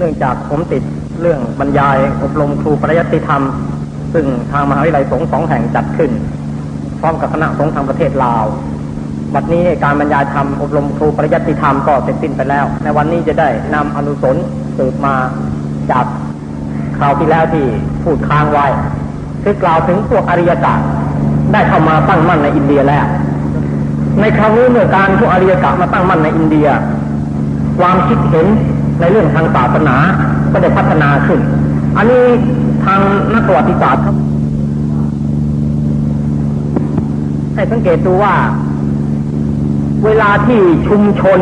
เนื่องจากผมติดเรื่องบรรยายอบรมครูปริยัติธรรม ซึ่งทางมหาวิทยาลัยสงฆ์สองแห่งจัดขึ้น พร้อมกับคณะสงฆ์ทางประเทศลาว บัดนี้การบรรยายธรรมอบรมครูปริยัติธรรมก็เสร็จสิ้นไปแล้ว ในวันนี้จะได้นำอนุสนสืบมาจากคราวที่แล้วที่พูดค้างไว้คือกล่าวถึงพวกอริยกะได้เข้ามาตั้งมั่นในอินเดียแล้ว ในคราวนี้เมื่อการพวกอริยกะมาตั้งมั่นในอินเดีย ความคิดเห็น ในเรื่องทางศาสนาก็ได้พัฒนาขึ้น อันนี้ทางนักประวัติศาสตร์ครับให้สังเกตดูว่า เวลาที่ชุมชน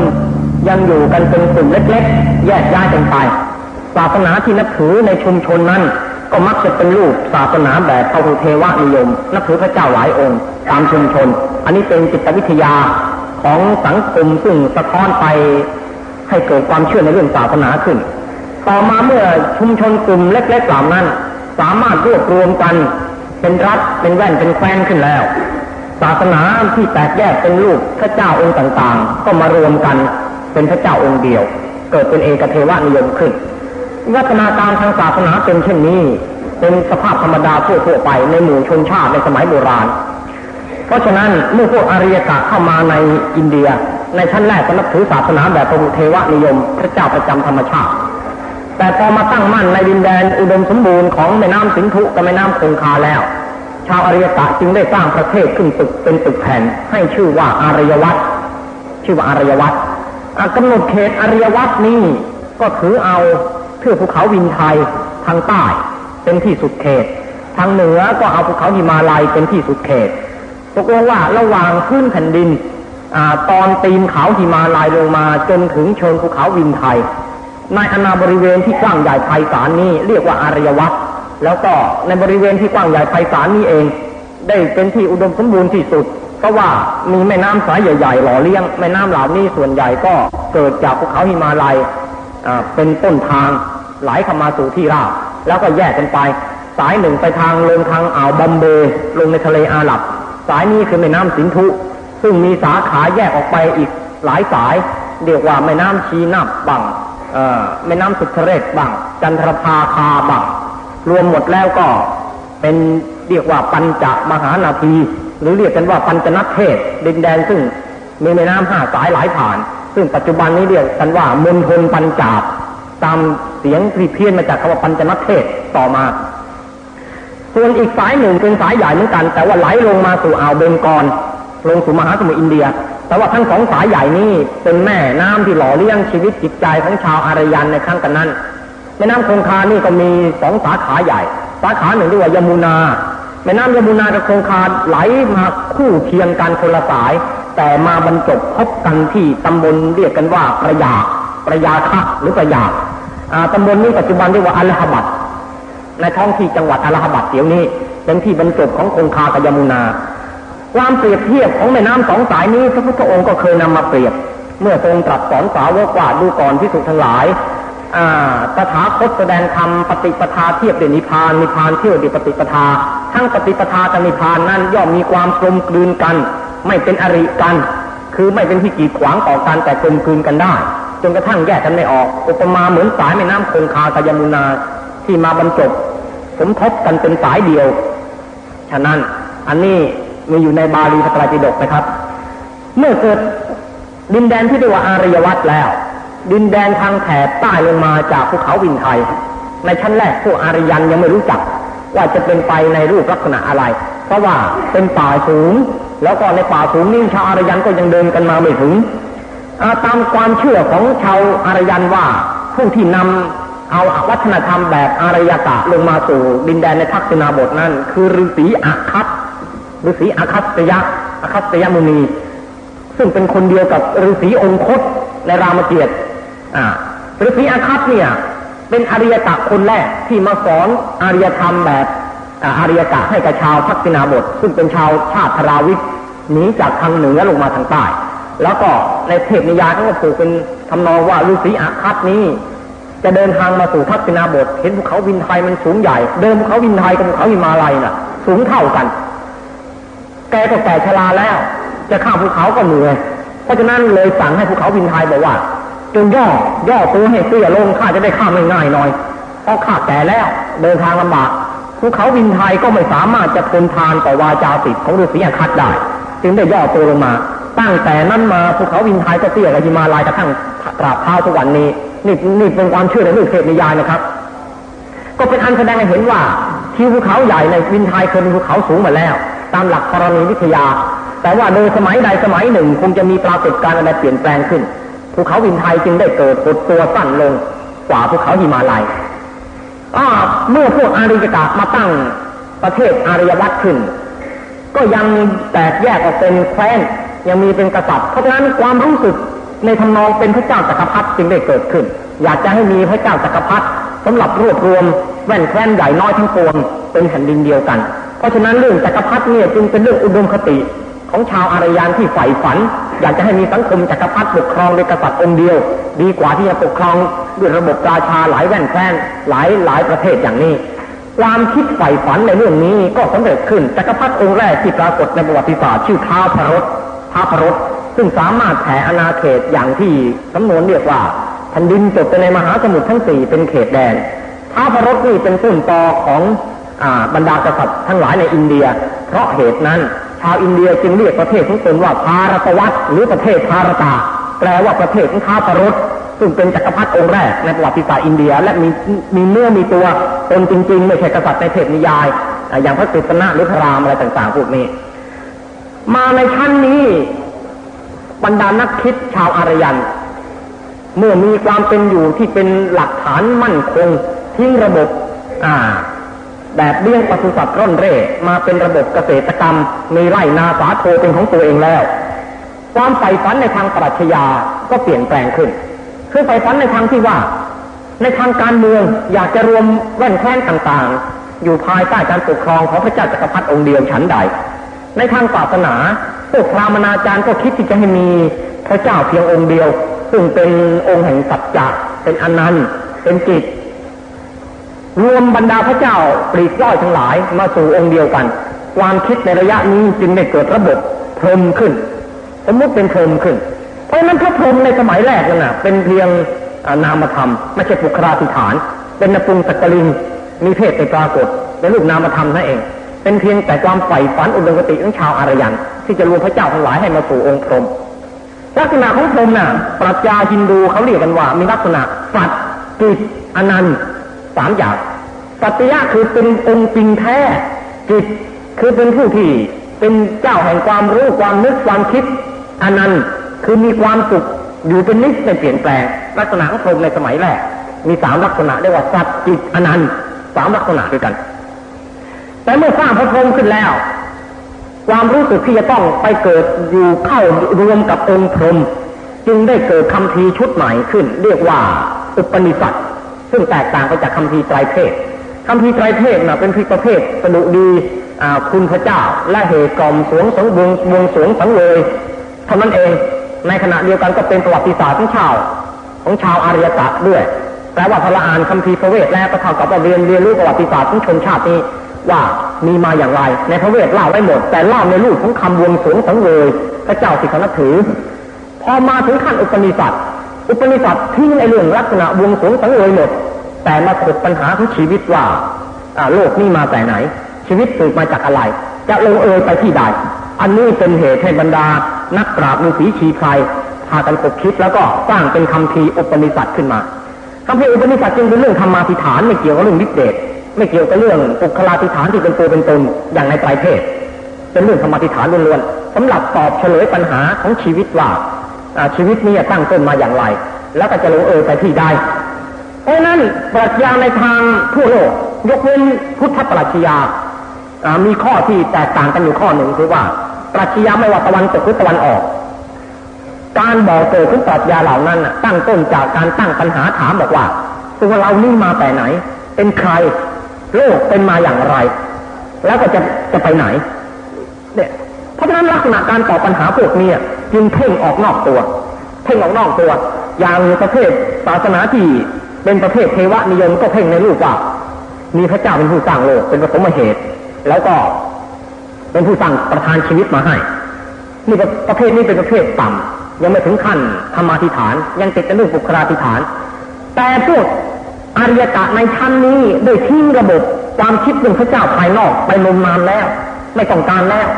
ยังอยู่กันเป็นกลุ่มเล็ก ๆ แยกย้ายกันไป ศาสนาที่นับถือในชุมชนนั้น ก็มักจะเป็นรูปศาสนาแบบพระพุเทวนิยม นับถือพระเจ้าหลายองค์ ตามชุมชน อันนี้เป็นจิตวิทยาของสังคมซึ่งสะท้อนไป ให้เกิดความเชื่อในเรื่องศาสนาขึ้น ต่อมาเมื่อชุมชนกลุ่มเล็กๆเหล่านั้น สามารถรวบรวมกัน เป็นรัฐเป็นแว่นเป็นแคว้นขึ้นแล้ว ศาสนาที่แตกแยกเป็นลูกพระเจ้าองค์ต่างๆ ก็มารวมกันเป็นพระเจ้าองค์เดียว เกิดเป็นเอกเทวนิยมขึ้นวัฒนาการทางศาสนาเป็นเช่นนี้ เป็นสภาพธรรมดาทั่วๆไปในหมู่ชนชาติในสมัยโบราณ เพราะฉะนั้นเมื่อพวกอารยกะเข้ามาในอินเดีย ในชั้นแรกก็นับถือศาสนาแบบพระเทวนิยม พระเจ้าประจำธรรมชาติ แต่พอมาตั้งมั่นในดินแดนอุดมสมบูรณ์ของแม่น้ำสินธุกับแม่น้ำคงคาแล้ว ชาวอารยกะจึงได้สร้างประเทศขึ้นตึกเป็นตึกแผ่นให้ชื่อว่าอารยวัตชื่อว่าอารยวัตกำหนดเขตอารยวัตนี้ก็ถือเอาเทือกภูเขาวินไทยทางใต้เป็นที่สุดเขต ทางเหนือก็เอาภูเขาหิมาลัยเป็นที่สุดเขตตกลงว่าระหว่างพื้นแผ่นดิน ตอนตีนเขาหิมาลัยลงมาจนถึงเชิงภูเขาวินไทย ในอนาบริเวณที่กว้างใหญ่ไพศาลนี้เรียกว่าอารยวัตแล้วก็ในบริเวณที่กว้างใหญ่ไพศาลนี้เอง ได้เป็นที่อุดมสมบูรณ์ที่สุดเพราะว่ามีแม่น้ำสายใหญ่ๆหล่อเลี้ยงแม่น้ำเหล่านี้ส่วนใหญ่ก็เกิดจากภูเขาหิมาลัยเป็นต้นทางไหลเข้ามาสู่ที่ราบแล้วก็แยกกันไป สายหนึ่งไปทางลงทางอ่าวบอมเบย์ลงในทะเลอาหรับ สายนี้คือแม่น้ำสินธุ ซึ่งมีสาขาแยกออกไปอีกหลายสาย เรียกว่าแม่น้ำชีนับบังแม่น้ำสุทเรศบังจันทรภาคาบังรวมหมดแล้วก็เป็นเรียกว่าปัญจมหานาที หรือเรียกกันว่าปัญจนัเทศ ดินแดนซึ่งมีแม่น้ำห้าสายหลายผ่าน ซึ่งปัจจุบันนี้เรียกกันว่ามณฑลปัญจาบตามเสียงที่เพี้ยนมาจากคำว่าปัญจนัเทศต่อมา ส่วนอีกสายหนึ่งเป็นสายใหญ่เหมือนกัน แต่ว่าไหลลงมาสู่อ่าวเบงกอล ลงสู่มหาสมุทรอินเดีย แต่ว่าทั้งสองสายใหญ่นี้เป็นแม่น้ำที่หล่อเลี้ยงชีวิตจิตใจของชาวอารยันในครั้งกันนั้น แม่น้ำคงคานี่ก็มีสองสาขาใหญ่ สาขาหนึ่งเรียกว่ายมุนา แม่น้ำยมุนากับคงคาไหลมาคู่เคียงกันคนละสาย แต่มาบรรจบพบกันที่ตำบลเรียกกันว่าประยาประยาคะหรือประยาตำบลนี้ปัจจุบันเรียกว่าอัลฮบัดในท้องที่จังหวัดอัลฮบัดเดี๋ยวนี้เป็นที่บรรจบของคงคากับยมุนา ความเปรียบเทียบของแม่น้ำสองสายนี้พระพุทธองค์ก็เคยนำมาเปรียบ เมื่อทรงตรัสสอนสาวกว่าดูก่อนพิสุทั้งหลายตถาคตแสดงธรรมปฏิปทาเทียบเดนิพานนิพานเที่ยวเดปฏิปทา ทั้งปฏิปทากับนิพานนั้นย่อมมีความกลมกลืนกัน ไม่เป็นอริกัน คือไม่เป็นที่กีดขวางต่อกันแต่กลมกลืนกันได้จนกระทั่งแยกกันไม่ออก อุปมาเหมือนสายแม่น้ำคงคากยมุนาที่มาบรรจบสมทบกันเป็นสายเดียว ฉะนั้นอันนี้ มีอยู่ในบาลีพระไตรปิฎกนะครับ เมื่อเกิดดินแดนที่เรียกว่าอารยวัตแล้ว ดินแดนทางแถบใต้ลงมาจากภูเขาวินไทย ในชั้นแรกพวกอารยันยังไม่รู้จัก ว่าจะเป็นไปในรูปลักษณะอะไร เพราะว่าเป็นป่าสูง แล้วก็ในป่าสูงนี่ชาวอารยันก็ยังเดินกันมาไม่ถึงตามความเชื่อของชาวอารยันว่าผู้ที่นำเอาวัฒนธรรมแบบอารยกะลงมาสู่ดินแดนในทักษิณาบทนั้น คือฤาษีอาคัต ฤาษีอาคัตยะอาคัตยมุนี ซึ่งเป็นคนเดียวกับฤาษีองคตในรามเกียรติฤาษีอาคัตเนี่ย เป็นอริยกะคนแรกที่มาสอนอารยธรรมแบบอารยกะให้กับชาวทักษิณาบท ซึ่งเป็นชาวชาติธราวิทหนีจากทางเหนือลงมาทางใต้แล้วก็ในเทพนิยายเขาก็ผูกเป็นทำนองว่าฤาษีอาคัตนี้ จะเดินทางมาสู่ทักษิณาบท เห็นภูเขาวินไทยมันสูงใหญ่ เดินภูเขาวินไทยกับภูเขาหิมาลัยน่ะ สูงเท่ากัน แกก็แก่ชราแล้ว จะข้ามภูเขาก็เหนื่อย เพราะฉะนั้นเลยสั่งให้ภูเขาวินไทยบอกว่าจนย่อย่อตัวให้เตี้ยลงข้าจะได้ข้ามง่ายๆหน่อย เพราะข้าแก่แล้วเดินทางลำบากภูเขาวินไทยก็ไม่สามารถจะทนทานต่อวาจาสิทธิ์ของฤาษีอาคัดได้ จึงได้ย่อตัวลงมา ตั้งแต่นั้นมาภูเขาวินไทยก็เตี้ยกับหิมาลายกระทั่งตราบเท้าทุกวันนี้นี่นี่เป็นความเชื่อในเรื่องเทพนิยายนะครับ ก็เป็นอันแสดงให้เห็นว่า ที่ภูเขาใหญ่ในวินไทยเคยเป็นภูเขาสูงมาแล้ว ตามหลักธรณีวิทยา แต่ว่าโดยสมัยใดสมัยหนึ่ง คงจะมีปรากฏการณ์อะไรเปลี่ยนแปลงขึ้นภูเขาวินไทยจึงได้เกิดหดตัวสั้นลงกว่าภูเขาหิมาลัยเมื่อพวกอาริยกะมาตั้งประเทศอารยวัตขึ้น ก็ยังแตกแยกออกเป็นแคว้นยังมีเป็นกษัตริย์เพราะฉะนั้นความรู้สึกในทำนองเป็นพระเจ้าจักรพรรดิจึงได้เกิดขึ้น อยากจะให้มีพระเจ้าจักรพรรดิสำหรับรวบรวมแว่นแคว้นใหญ่น้อยทั้งปวงเป็นแผ่นดินเดียวกัน เพราะฉะนั้นเรื่องจักรพรรดิเนี่ยจึงเป็นเรื่องอุดมคติของชาวอารยานที่ใฝ่ฝัน อยากจะให้มีสังคมจักรพรรดิปกครองโดยกษัตริย์องค์เดียว ดีกว่าที่จะปกครองด้วยระบบราชาหลายแว่นแคว้นหลายหลายประเทศอย่างนี้ ความคิดใฝ่ฝันในเรื่องนี้ก็สำเร็จขึ้นจักรพรรดิองค์แรกที่ปรากฏในประวัติศาสตร์ชื่อท้าวพระรถท้าวพระรถซึ่งสามารถแผ่อาณาเขตอย่างที่สำนวนเรียกว่าแผ่นดินจบไปในมหาสมุทรทั้งสี่เป็นเขตแดนท้าวพระรถนี่เป็นต้นตอของ บรรดากษัตริย์ทั้งหลายในอินเดีย เพราะเหตุนั้น ชาวอินเดียจึงเรียกประเทศของตนว่าพารตวัตหรือประเทศพารตา แปลว่าประเทศของท้าวพระรถซึ่งเป็นจักรพรรดิองค์แรกในประวัติศาสตร์อินเดีย และมีมีเนื้อมีตัวตนจริง ๆ ไม่ใช่กษัตริย์ในเทพนิยาย อย่างพระสิทธนะหรือพระรามอะไรต่างๆพวกนี้ มาในชั้นนี้บรรดานักคิดชาวอารยัน เมื่อมีความเป็นอยู่ที่เป็นหลักฐานมั่นคงทิ้งระบบ อ่า แบบเลี้ยงปศุสัตว์ร่อนเร่ มาเป็นระบบเกษตรกรรม มีไร่นาสาโทเป็นของตัวเองแล้ว ความใฝ่ฝันในทางปรัชญาก็เปลี่ยนแปลงขึ้น คือใฝ่ฝันในทางที่ว่า ในทางการเมืองอยากจะรวมแว่นแคว้นต่างๆ อยู่ภายใต้การปกครองของพระเจ้าจักรพรรดิองค์เดียวฉันใด ในทางศาสนาพวกพราหมณาจารย์ก็คิดที่จะให้มีพระเจ้าเพียงองค์เดียว ซึ่งเป็นองค์แห่งสัจจะเป็นอนันต์เป็นจิต รวมบรรดาพระเจ้าปลีกย่อยทั้งหลายมาสู่องค์เดียวกัน ความคิดในระยะนี้จึงได้เกิดระบบพรมขึ้น สมมติเป็นพรมขึ้น เพราะนั้นพระพรมในสมัยแรกนั่นนะเป็นเพียงนามธรรมไม่ใช่ปุคราธิฐาน เป็นนปุงสักกลิงมีเพศในปรากฏเป็นรูปนามธรรมนั่นเอง เป็นเพียงแต่ความใฝ่ฝันอุดมคติของชาวอารยัน ที่จะรวมพระเจ้าทั้งหลายให้มาสู่องค์พรมลักษณะของพรมน่ะ ปรัชญาฮินดูเขาเรียกกันว่า มีลักษณะสัตจิตอนันต์สามอย่าง สัตยะคือเป็นองค์จริงแท้จิตคือเป็นผู้ที่เป็นเจ้าแห่งความรู้ความนึกความคิดอนันต์คือมีความสุขอยู่เป็นนิสไม่เปลี่ยนแปลง ลักษณะของพรหมในสมัยแรก มีสามลักษณะเรียกว่าสัตจิตอนันต์สามลักษณะด้วยกัน แต่เมื่อสร้างพระพรหมขึ้นแล้ว ความรู้สึกที่จะต้องไปเกิดอยู่เข้ารวมกับองค์พรหมจึงได้เกิดคำพีชุดใหม่ขึ้น เรียกว่าอุปนิสัตซึ่งแตกต่างไปจากคำพีไตรเพศ คำพีไตรเพศนะเป็นพิประเภทสดุดีคุณพระเจ้า และเหตุกรมสวงสังวงวงสวงสังเวยเท่านั้นเอง ในขณะเดียวกันก็เป็นประวัติศาสตร์ของชาว ของชาวอารยกะด้วยแปลว่าพละอ่านคำพีพระเวทแล้วก็เท่ากับว่าเรียนเรียนรู้ประวัติศาสตร์ของชนชาตินี้ว่ามีมาอย่างไร ในพระเวทเล่าไว้หมด แต่เล่าในรูปของคำวงสวงสังเวยพระเจ้าสิเขานับถือ พอมาถึงขั้นอุปนิสัตอุปนิสัตทิ้งในเรื่องลักษณะวงสวงสังเวยหมด แต่มาถกปัญหาของชีวิตว่าโลกนี้มาแต่ไหน ชีวิตสืบมาจากอะไร จะลงเอยไปที่ใด อันนี้เป็นเหตุให้บรรดา นักปราบมีสีชีไพรพากันคบคิดแล้วก็สร้างเป็นคำพีอุปนิสัตขึ้นมาคำพีอุปนิสัตจึงเป็นเรื่องธรรมาธิฐานไม่เกี่ยวกับเรื่องวิเดชไม่เกี่ยวกับเรื่องปุคลาธิฐานที่เป็นตัวเป็นตนอย่างในไตรเพศเป็นเรื่องธรรมาธิฐานล้วนๆสำหรับตอบเฉลยปัญหาของชีวิตว่าชีวิตนี้ตั้งต้นมาอย่างไร แล้วก็จะลงเอยไปที่ใด เพราะนั้นปรัชญาในทางทั่วโลก ยกเว้นพุทธปรัชญามีข้อที่แตกต่างกันอยู่ข้อหนึ่งคือว่า ปรัชญาไม่ว่าตะวันตกหรือตะวันออก การบอกเกิดขึ้นปรัชญาเหล่านั้นตั้งต้นจากการตั้งปัญหาถามบอกว่า ตัวเรานี่มาแต่ไหน เป็นใคร โลกเป็นมาอย่างไร แล้วก็จะจะไปไหนเนี่ยเพราะฉะนั้นลักษณะการตอบปัญหาพวกนี้จึงเพ่งออกนอกตัว เพ่งออกนอกตัว อย่างประเภทศาสนาที่ เป็นประเภทเทวนิยมก็เพ่งในรูปว่า มีพระเจ้าเป็นผู้สร้างโลกเป็นปฐมเหตุ แล้วก็เป็นผู้สร้างประทานชีวิตมาให้นี่ประเภทนี้เป็นประเภทต่ำยังไม่ถึงขั้นธรรมาธิฐาน ยังติดในเรื่องบุคลาธิฐาน แต่พวกอริยกะในชั้นนี้ได้ทิ้งระบบความคิดเรื่องพระเจ้าภายนอกไปนมนานแล้ว ไม่ต้องการแล้ว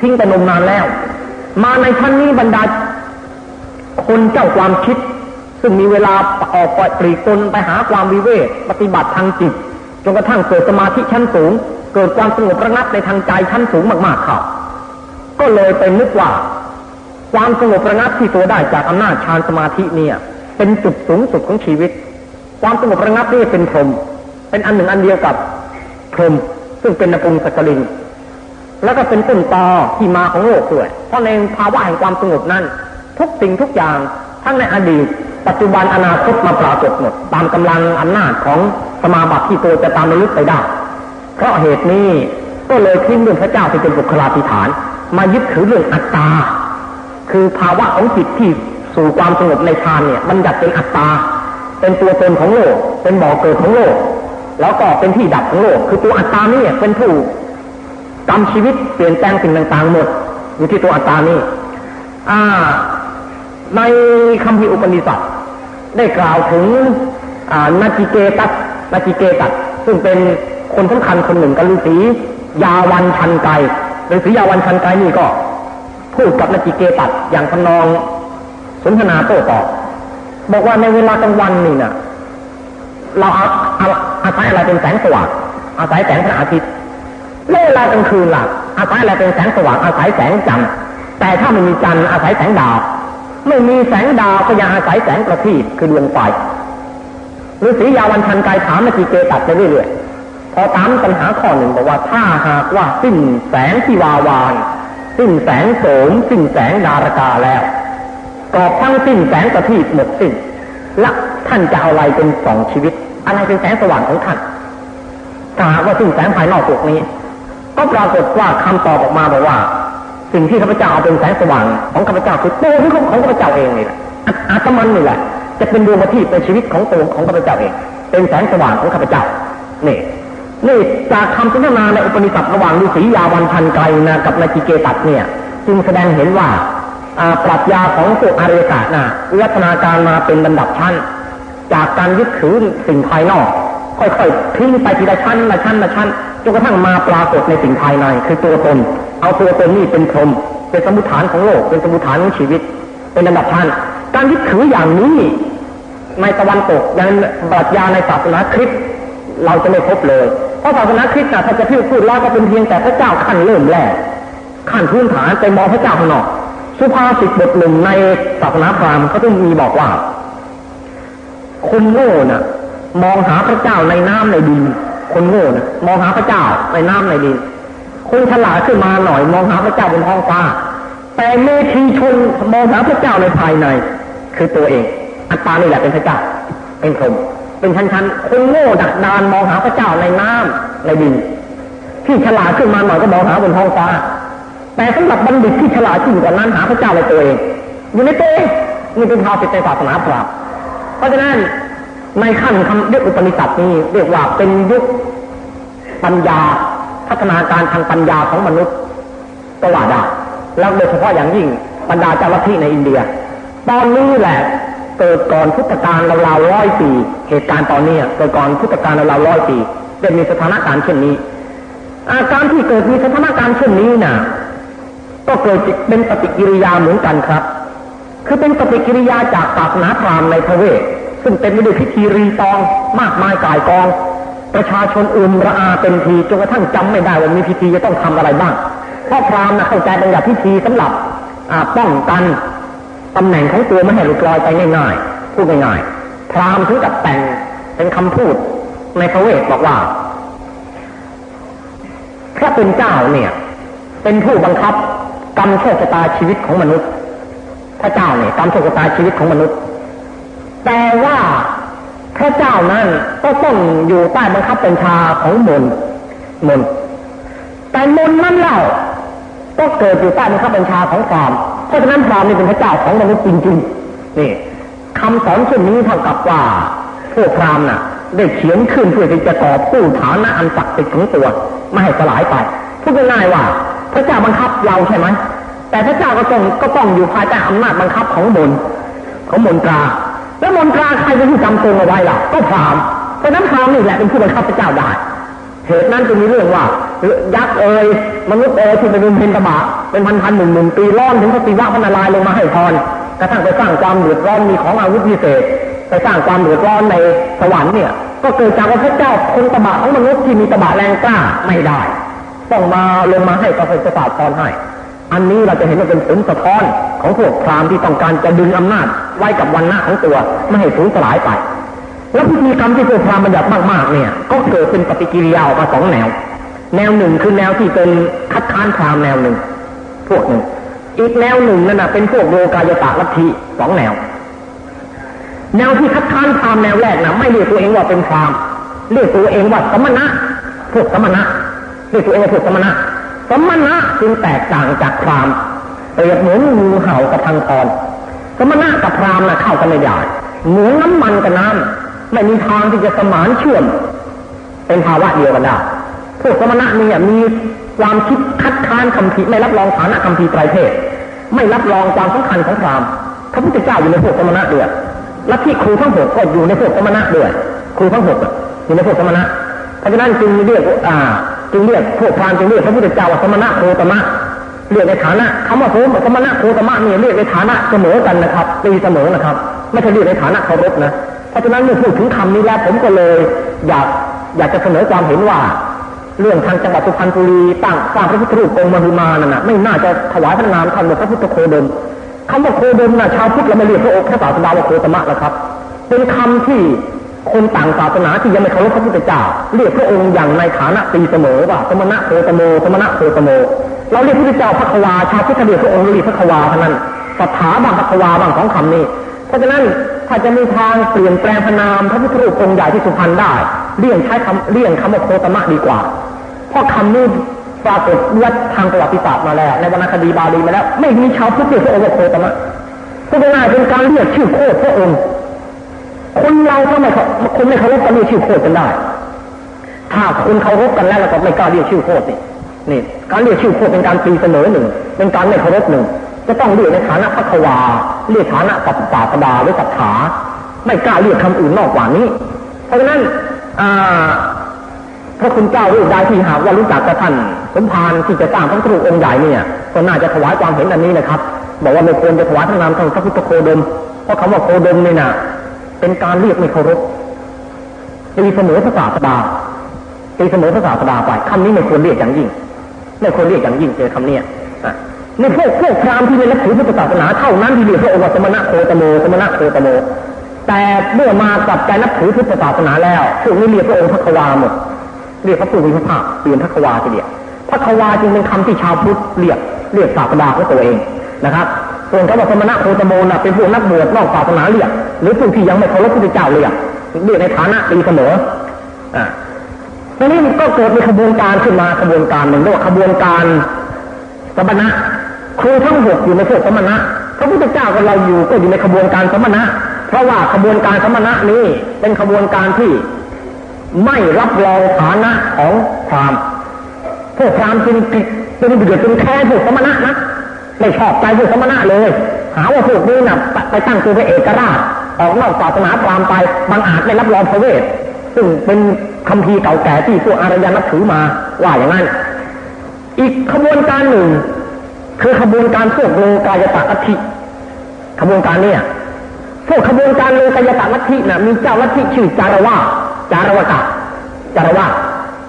ทิ้งไปนมนานแล้ว มาในชั้นนี้บรรดาคนเจ้าความคิด ซึ่งมีเวลาออกปปลีกตนไปหาความวิเวกปฏิบัติทางจิตจนกระทั่งเกิดสมาธิชั้นสูง เกิดความสงบระงับในทางใจชั้นสูงมากๆเข้าก็เลยไปนึกว่า ความสงบระงับที่ตัวได้จากอำนาจฌานสมาธิเนี่ย เป็นจุดสูงสุดของชีวิต ความสงบระงับนี่เป็นพรหมเป็นอันหนึ่งอันเดียวกับพรหมซึ่งเป็นนปุงสกลินแล้วก็เป็นต้นตอที่มาของโลกด้วยเพราะในภาวะแห่งความสงบนั้น ทุกสิ่งทุกอย่างทั้งในอดีต ปัจจุบันอนาคตมาปรากฏหมดตามกำลังอำนาจของสมาบัติที่ตัวจะตามระลึกไปได้ เพราะเหตุนี้ก็เลยทิ้งเรื่องพระเจ้าที่เป็นบุคลาธิฐาน มายึดถือเรื่องอัตตา คือภาวะของจิตที่สู่ความสงบในฌานเนี่ยมันจัดเป็นอัตตา เป็นตัวตนของโลก เป็นบ่อเกิดของโลก แล้วก็เป็นที่ดับของโลก คือตัวอัตตานี่เป็นผู้กรรมชีวิตเปลี่ยนแปลงสิ่งต่างๆหมดอยู่ที่ตัวอัตตานี่อ่า ในคำพิอุปนิสัตได้กล่าวถึงนาจิเกตัสนาจิเกตัสซึ่งเป็นคนสำคัญคนหนึ่งกับฤาษียาวันชันไกฤาษียาวันชันไกนี่ก็ พูดกับนาจิเกตัสอย่างทนองสนทนาโต้ตอบบอกว่าในเวลากลางวันนี่นะเราอาอาศัยอะไรเป็นแสงสว่างอาศัยแสงพระอาทิตย์เวลากลางคืนล่ะอาศัยอะไรเป็นแสงสว่างอาศัยแสงจันทร์แต่ถ้าไม่มีจันทร์อาศัยแสงดาว ไม่มีแสงดาวก็ยังอาศัยแสงประทีปคือดวงไฟฤาษียาวันชันกายถามนาทีเกตัดไปเรื่อยๆพอถามปัญหาข้อหนึ่งบอกว่าถ้าหากว่าสิ้นแสงที่วาวาน สิ้นแสงโสมสิ้นแสงดารกาแล้วกอบทั้งสิ้นแสงประทีปหมดสิ้นละท่านจะเอาอะไรเป็นสองชีวิต อะไรเป็นแสงสว่างของท่านถ้าหากว่าสิ้นแสงภายนอกพวกนี้ ก็ปรากฏว่าคำตอบออกมาบอกว่า สิ่งที่ข้าพเจ้าเอาเป็นแสงสว่างของข้าพเจ้าคือตัวของของข้าพเจ้าเองนี่แหละอาตมันนี่แหละ จะเป็นดวงประทีปเป็นชีวิตของตัวของข้าพเจ้าเอง เป็นแสงสว่างของข้าพเจ้านี่นี่จากคำสนทนาในอุปนิสัตระหว่างฤาษียาวันพันไกลนะกับนาจิเกตัดเนี่ย จึงแสดงเห็นว่าปรัชญาของพวกอารยกะนะวิวัฒนาการมาเป็นลำดับชั้น จากการยึดถือสิ่งภายนอก ค่อยๆทิ้งไปทีละชั้นละชั้นละชั้น นกระทั่งมาปรากฏในสิ่งภายใน คือตัวตน เอาตัวตนนี่เป็นพรมเป็นสมุทฐานของโลก เป็นสมุทฐานของชีวิต เป็นระดับชั้นการยึดถืออย่างนี้ในตะวันตกยังปรัชญาในศาสนาคริสต์เราจะไม่พบเลย เพราะศาสนาคริสต์นะถ้าจะพูดพูดแล้วก็เป็นเพียงแต่พระเจ้าขั้นเริ่มแรกขั้นพื้นฐานไปมองพระเจ้าข้างนอก สุภาษิตบทหนึ่งในศาสนาพราหมณ์เขาต้องมีบอกว่า คนโง่น่ะ มองหาพระเจ้าในน้ำในดิน คนโง่น่ะมองหาพระเจ้าในน้ำในดินคนฉลาดขึ้นมาหน่อย มองหาพระเจ้าบนท้องฟ้า แต่เมธีชนมองหาพระเจ้าในภายใน คือตัวเอง อัตตานี่แหละเป็นพระเจ้า เป็นพรหมเป็นชั้นๆคนโง่ดักดานมองหาพระเจ้าในน้ำในดิน ที่ฉลาดขึ้นมาหน่อยก็มองหาบนท้องฟ้า แต่สำหรับบัณฑิตที่ฉลาดยิ่งกว่านั้นหาพระเจ้าในตัวเองอยู่ในตัวเองนี่เป็นภาวะในศาสนาพราหมณ์เพราะฉะนั้น ในขั้นคำเรียกอุปนิสัตนี้เรียกว่าเป็นยุคปัญญาพัฒนาการทางปัญญาของมนุษย์ก็ว่าได้แล้วโดยเฉพาะอย่างยิ่งบรรดาเจ้าลัทธิในอินเดีย ตอนนี้แหละเกิดก่อนพุทธกาลราวๆร้อยปีเหตุการณ์ตอนนี้เกิดก่อนพุทธกาลราวๆร้อยปีจะมีสถานการณ์เช่นนี้ อาการที่เกิดมีสถานการณ์เช่นนี้น่ะ ก็เกิดเป็นปฏิกิริยาเหมือนกันครับ คือเป็นปฏิกิริยาจากศาสนาพราหมณ์ในพระเวท ซึ่งเป็นไปด้วยพิธีรีตองมากมายกายกอง ประชาชนอุมระอาเต็มทีจนกระทั่งจำไม่ได้ว่ามีพิธีจะต้องทำอะไรบ้างเพราะพราหมณ์นะเข้าใจเป็นอย่างพิธีสำหรับป้องกันตำแหน่งของตัวไม่ให้หลุดลอยไปง่ายๆพูดง่ายๆพราหมณ์ถึงกับแต่งเป็นคำพูดในพระเวทบอกว่าพระเป็นเจ้าเนี่ย เป็นผู้บังคับกรรมโชคชะตาชีวิตของมนุษย์พระเจ้าเนี่ยกรรมโชคชะตาชีวิตของมนุษย์ แต่ว่าพระเจ้านั้นก็ต้องอยู่ใต้บังคับบัญชาของมนมนแต่มนนั้นเล่าก็เกิดอยู่ใต้บังคับบัญชาของพรามเพราะฉะนั้นพรามนี่เป็นพระเจ้าของมนุษย์จริงๆนี่คำสอนเช่นนี้เท่ากับว่าพวกพรามน่ะ ได้เขียนขึ้นเพื่อที่จะตอบผู้ฐานะอันศักดิ์สิทธิ์ของตัวไม่ให้สลายไปพูดง่ายๆว่า พระเจ้าบังคับเราใช่ไหมแต่พระเจ้าก็ต้องก็ต้องอยู่ภายใต้อำนาจบังคับของมนของมนตรา มนตราใครเป็นผู้จำตรงเอาไว้ล่ะ ก็พรามเพราะนั้นพรามนี่แหละเป็นผู้บังคับพระเจ้าได้เหตุนั้นจึงมีเรื่องว่ายักษ์เอ่ยมนุษย์เอ่ยที่เป็นเพนตบะเป็นพันพันหนึ่งหนึ่งปีร้อนถึงพระศิวะพระนารายณ์ลงมาให้พรกระทั่งไปสร้างความเดือดร้อนมีของอาวุธพิเศษ ไปสร้างความเดือดร้อนในสวรรค์เนี่ย ก็เกิดจากว่าพระเจ้าคนตบะของมนุษย์ที่มีตบะแรงกล้าไม่ได้ ต้องมาลงมาให้กระเสาพรให้ อันนี้เราจะเห็นว่าเป็นผลสะท้อนของพวกพราหมณ์ที่ต้องการจะดึงอำนาจไว้กับวันหน้าของตัวไม่ให้สูญสลายไป แล้วพิธีกรรมที่พวกพราหมณ์บัญญัติมากๆเนี่ย ก็เกิดเป็นปฏิกิริยาออกมาสองแนว แนวหนึ่งคือแนวที่เป็นคัดค้านพราหมณ์แนวหนึ่ง พวกหนึ่ง อีกแนวหนึ่งนั่นนะเป็นพวกโลกายตะลัทธิสองแนว แนวที่คัดค้านพราหมณ์แนวแรกนะไม่เรียกตัวเองว่าเป็นพราหมณ์เรียกตัวเองว่าสมณะพวกสมณะเรียกตัวเองว่าพวกสมณะ สมณะจึงแตกต่างจากพรามเปรียบเหมือนงูเห่ากับพังพรสมณะกับพรามณ์นะเข้ากันไม่ได้เหมือนน้ำมันกับน้ำไม่มีทางที่จะสมานเชื่อม เป็นภาวะเดียวกันได้พวกสมณะนี่มีความคิดคัดค้านคำพีไม่รับรองฐานะคำพีไตรเพศไม่รับรองความสำคัญของพรามพระพุทธเจ้าอยู่ในพวกสมณะเด้วยและที่ครูทั้งหกก็อยู่ในพวกสมณะเด้วยครูทั้งหกอยู่ในพวกสมณะเพราะฉะนั้นจึงเรียกอ่า จึงเรียกพวกพราหมณ์จึงเรียกพระพุทธเจ้าว่าสมณะโคตมะเรียกในฐานะคำว่าโคสมณะโคตมะนี่เรียกในฐานะเสมอกันนะครับตีเสมอนะครับ ไม่ใช่เรียกในฐานะเคารพนะเพราะฉะนั้นเมื่อพูดถึงคำนี้แล้วผมก็เลยอยากอยากจะเสนอความเห็นว่า เรื่องทางจังหวัดสุพรรณบุรีตั้งสร้างพระพุทธรูปองค์มหึมานั่นนะไม่น่าจะถวายพระนามท่านว่าพระพุทธโคดมคำว่าโคดมนะชาวพุทธเราไม่เรียกพระองค์พระศาสดาว่าโคตมะนะครับ เป็นคำที่ คนต่างศาสนาที่ยังไม่เคารพพระพุทธเจ้าเรียกพระองค์อย่างในฐานะตีเสมอว่าสมณะโคตโมสมณะโคตโม เราเรียกพระพุทธเจ้าพระควาชาวพุทธเรียกพระองค์เรียกพระควาเท่านั้นสถาบังพระควาบางของคำนี้ เพราะฉะนั้นถ้าจะมีทางเปลี่ยนแปลงพนามพระพุทธรูปองค์ใหญ่ที่สุพรรณได้เลี่ยงใช้คำเลี่ยงคำว่าโคตมะดีกว่า เพราะคำนี้ปรากฏวัดทางประวัติศาสตร์มาแล้ว ในวรรณคดีบาลีมาแล้ว ไม่มีชาวพุทธเรียกพระองค์ว่าโคตมะพูดง่ายเป็นการเรียกชื่อโคตพระองค์ คนเราถ้าไม่คนไม่เคารพกันเรียกชื่อโคตรกันได้ ถ้าคนเคารพกันแล้วเราก็ไม่กล้าเรียกชื่อโคตรนี่นี่การเรียกชื่อโคตรเป็นการตีเสนอหนึ่ง เป็นการไม่เคารพหนึ่ง จะต้องเรียกในฐานะพัควาเรียกฐานะปัปปาปดาหรือปัปถาไม่กล้าเรียกคำอื่นนอกกว่านี้ เพราะฉะนั้นพระคุณเจ้ารูปใดที่หากว่ารู้จักกับท่านสมภารที่จะสร้างพระพุทธรูปองค์ใหญ่เนี่ยก็น่าจะถวายความเห็นอันนี้นะครับ บอกว่าไม่ควรจะถวายพระนามทางพระพุทธโคดม เพราะคำว่าโคดมนี่นะ เป็นการเรียกไม่เคารพตีเสมอพระศาสดาตีเสมอพระศาสดาไปคำนี้ไม่ควรเรียกอย่างยิ่ง ไม่ควรเรียกอย่างยิ่งเจอคำนี้ในพวกพวกพรามที่ไม่นับถือพุทธศาสนาเท่านั้นที่เรียกพระองค์ว่าสมณะโคตโมสมณะโคตโม แต่เมื่อมากับใจนับถือพุทธศาสนาแล้วพวกนี้เรียกพระองค์พระควาหมดเรียกพระผู้มีพระภาคเปลี่ยนพระควาทีเดียวพระควาจึงเป็นคำที่ชาวพุทธเรียกเรียกศาสดาของตัวเองนะครับ ส่วนคำว่าสมณะโคตโมนะเป็นพวกนักบวชนอกศาสนาเรียกหรือพวกที่ยังไม่เคารพพระเจ้าเรียกเรียกในฐานะตีเสมออ่าทีนี้ก็เกิดมีขบวนการขึ้นมาขบวนการหนึ่งเรียกว่าขบวนการสมณะครูทั้งหกอยู่ในพวกสมณะพระพุทธเจ้ากับเราอยู่ก็อยู่ในขบวนการสมณะ เพราะว่าขบวนการสมณะนี้เป็นขบวนการที่ไม่รับรองฐานะของพรามพวกพราหมณ์จึงเป็นเดือดเป็นแค่พวกสมณะนะ ไม่ชอบใจพวกสมณะเลย หาว่าพวกนี้นะไปตั้งตัวเป็นเอกราชออกนอกศาสนาพราหมณ์ไปบางอาจไม่รับรองพระเวทซึ่งเป็นคำพีเก่าแก่ที่พวกอารยานับถือมาว่าอย่างนั้น อีกขบวนการหนึ่ง คือขบวนการพวกโลกายตะลัทธิขบวนการเนี่ยพวกขบวนการโลกายตะลัทธินะ่ะมีเจ้าลัทธิชื่อจารวาจารวกะจารวา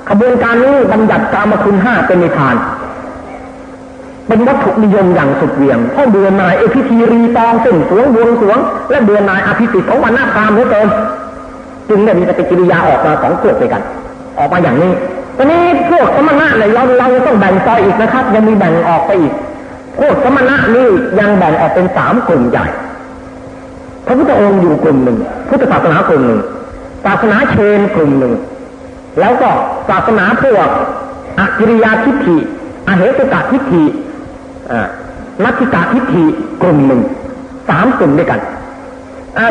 ขบวนการนี้บัญญัติกรรมคุณห้าเป็นนิทาน เป็นวัตถุนิยมอย่างสุดเวียงเพราะเดือนนายเอพิธีรีตองสิ่งสวงบวงสวง และเดือนนายอภิสิทธิ์ของวันหน้าคามเหลือเกินจึงได้มีปฏิกิริยาออกมาสองพวกด้วยกัน ออกมาอย่างนี้ตอนนี้พวกสมณะเนี่ยเราเราต้องแบ่งซอยอีกนะครับ ยังมีแบ่งออกไปอีกพวกสมณะนี่ยังแบ่งออกเป็นสามกลุ่มใหญ่ พระพุทธองค์อยู่กลุ่มหนึ่งพุทธศาสนากลุ่มหนึ่งศาสนาเชนกลุ่มหนึ่งแล้วก็ศาสนาพวกอกิริยาทิฏฐิอเหตุกาทิฏฐิ นัตถิกาทิฏฐิกลุ่มหนึ่งสามกลุ่มด้วยกัน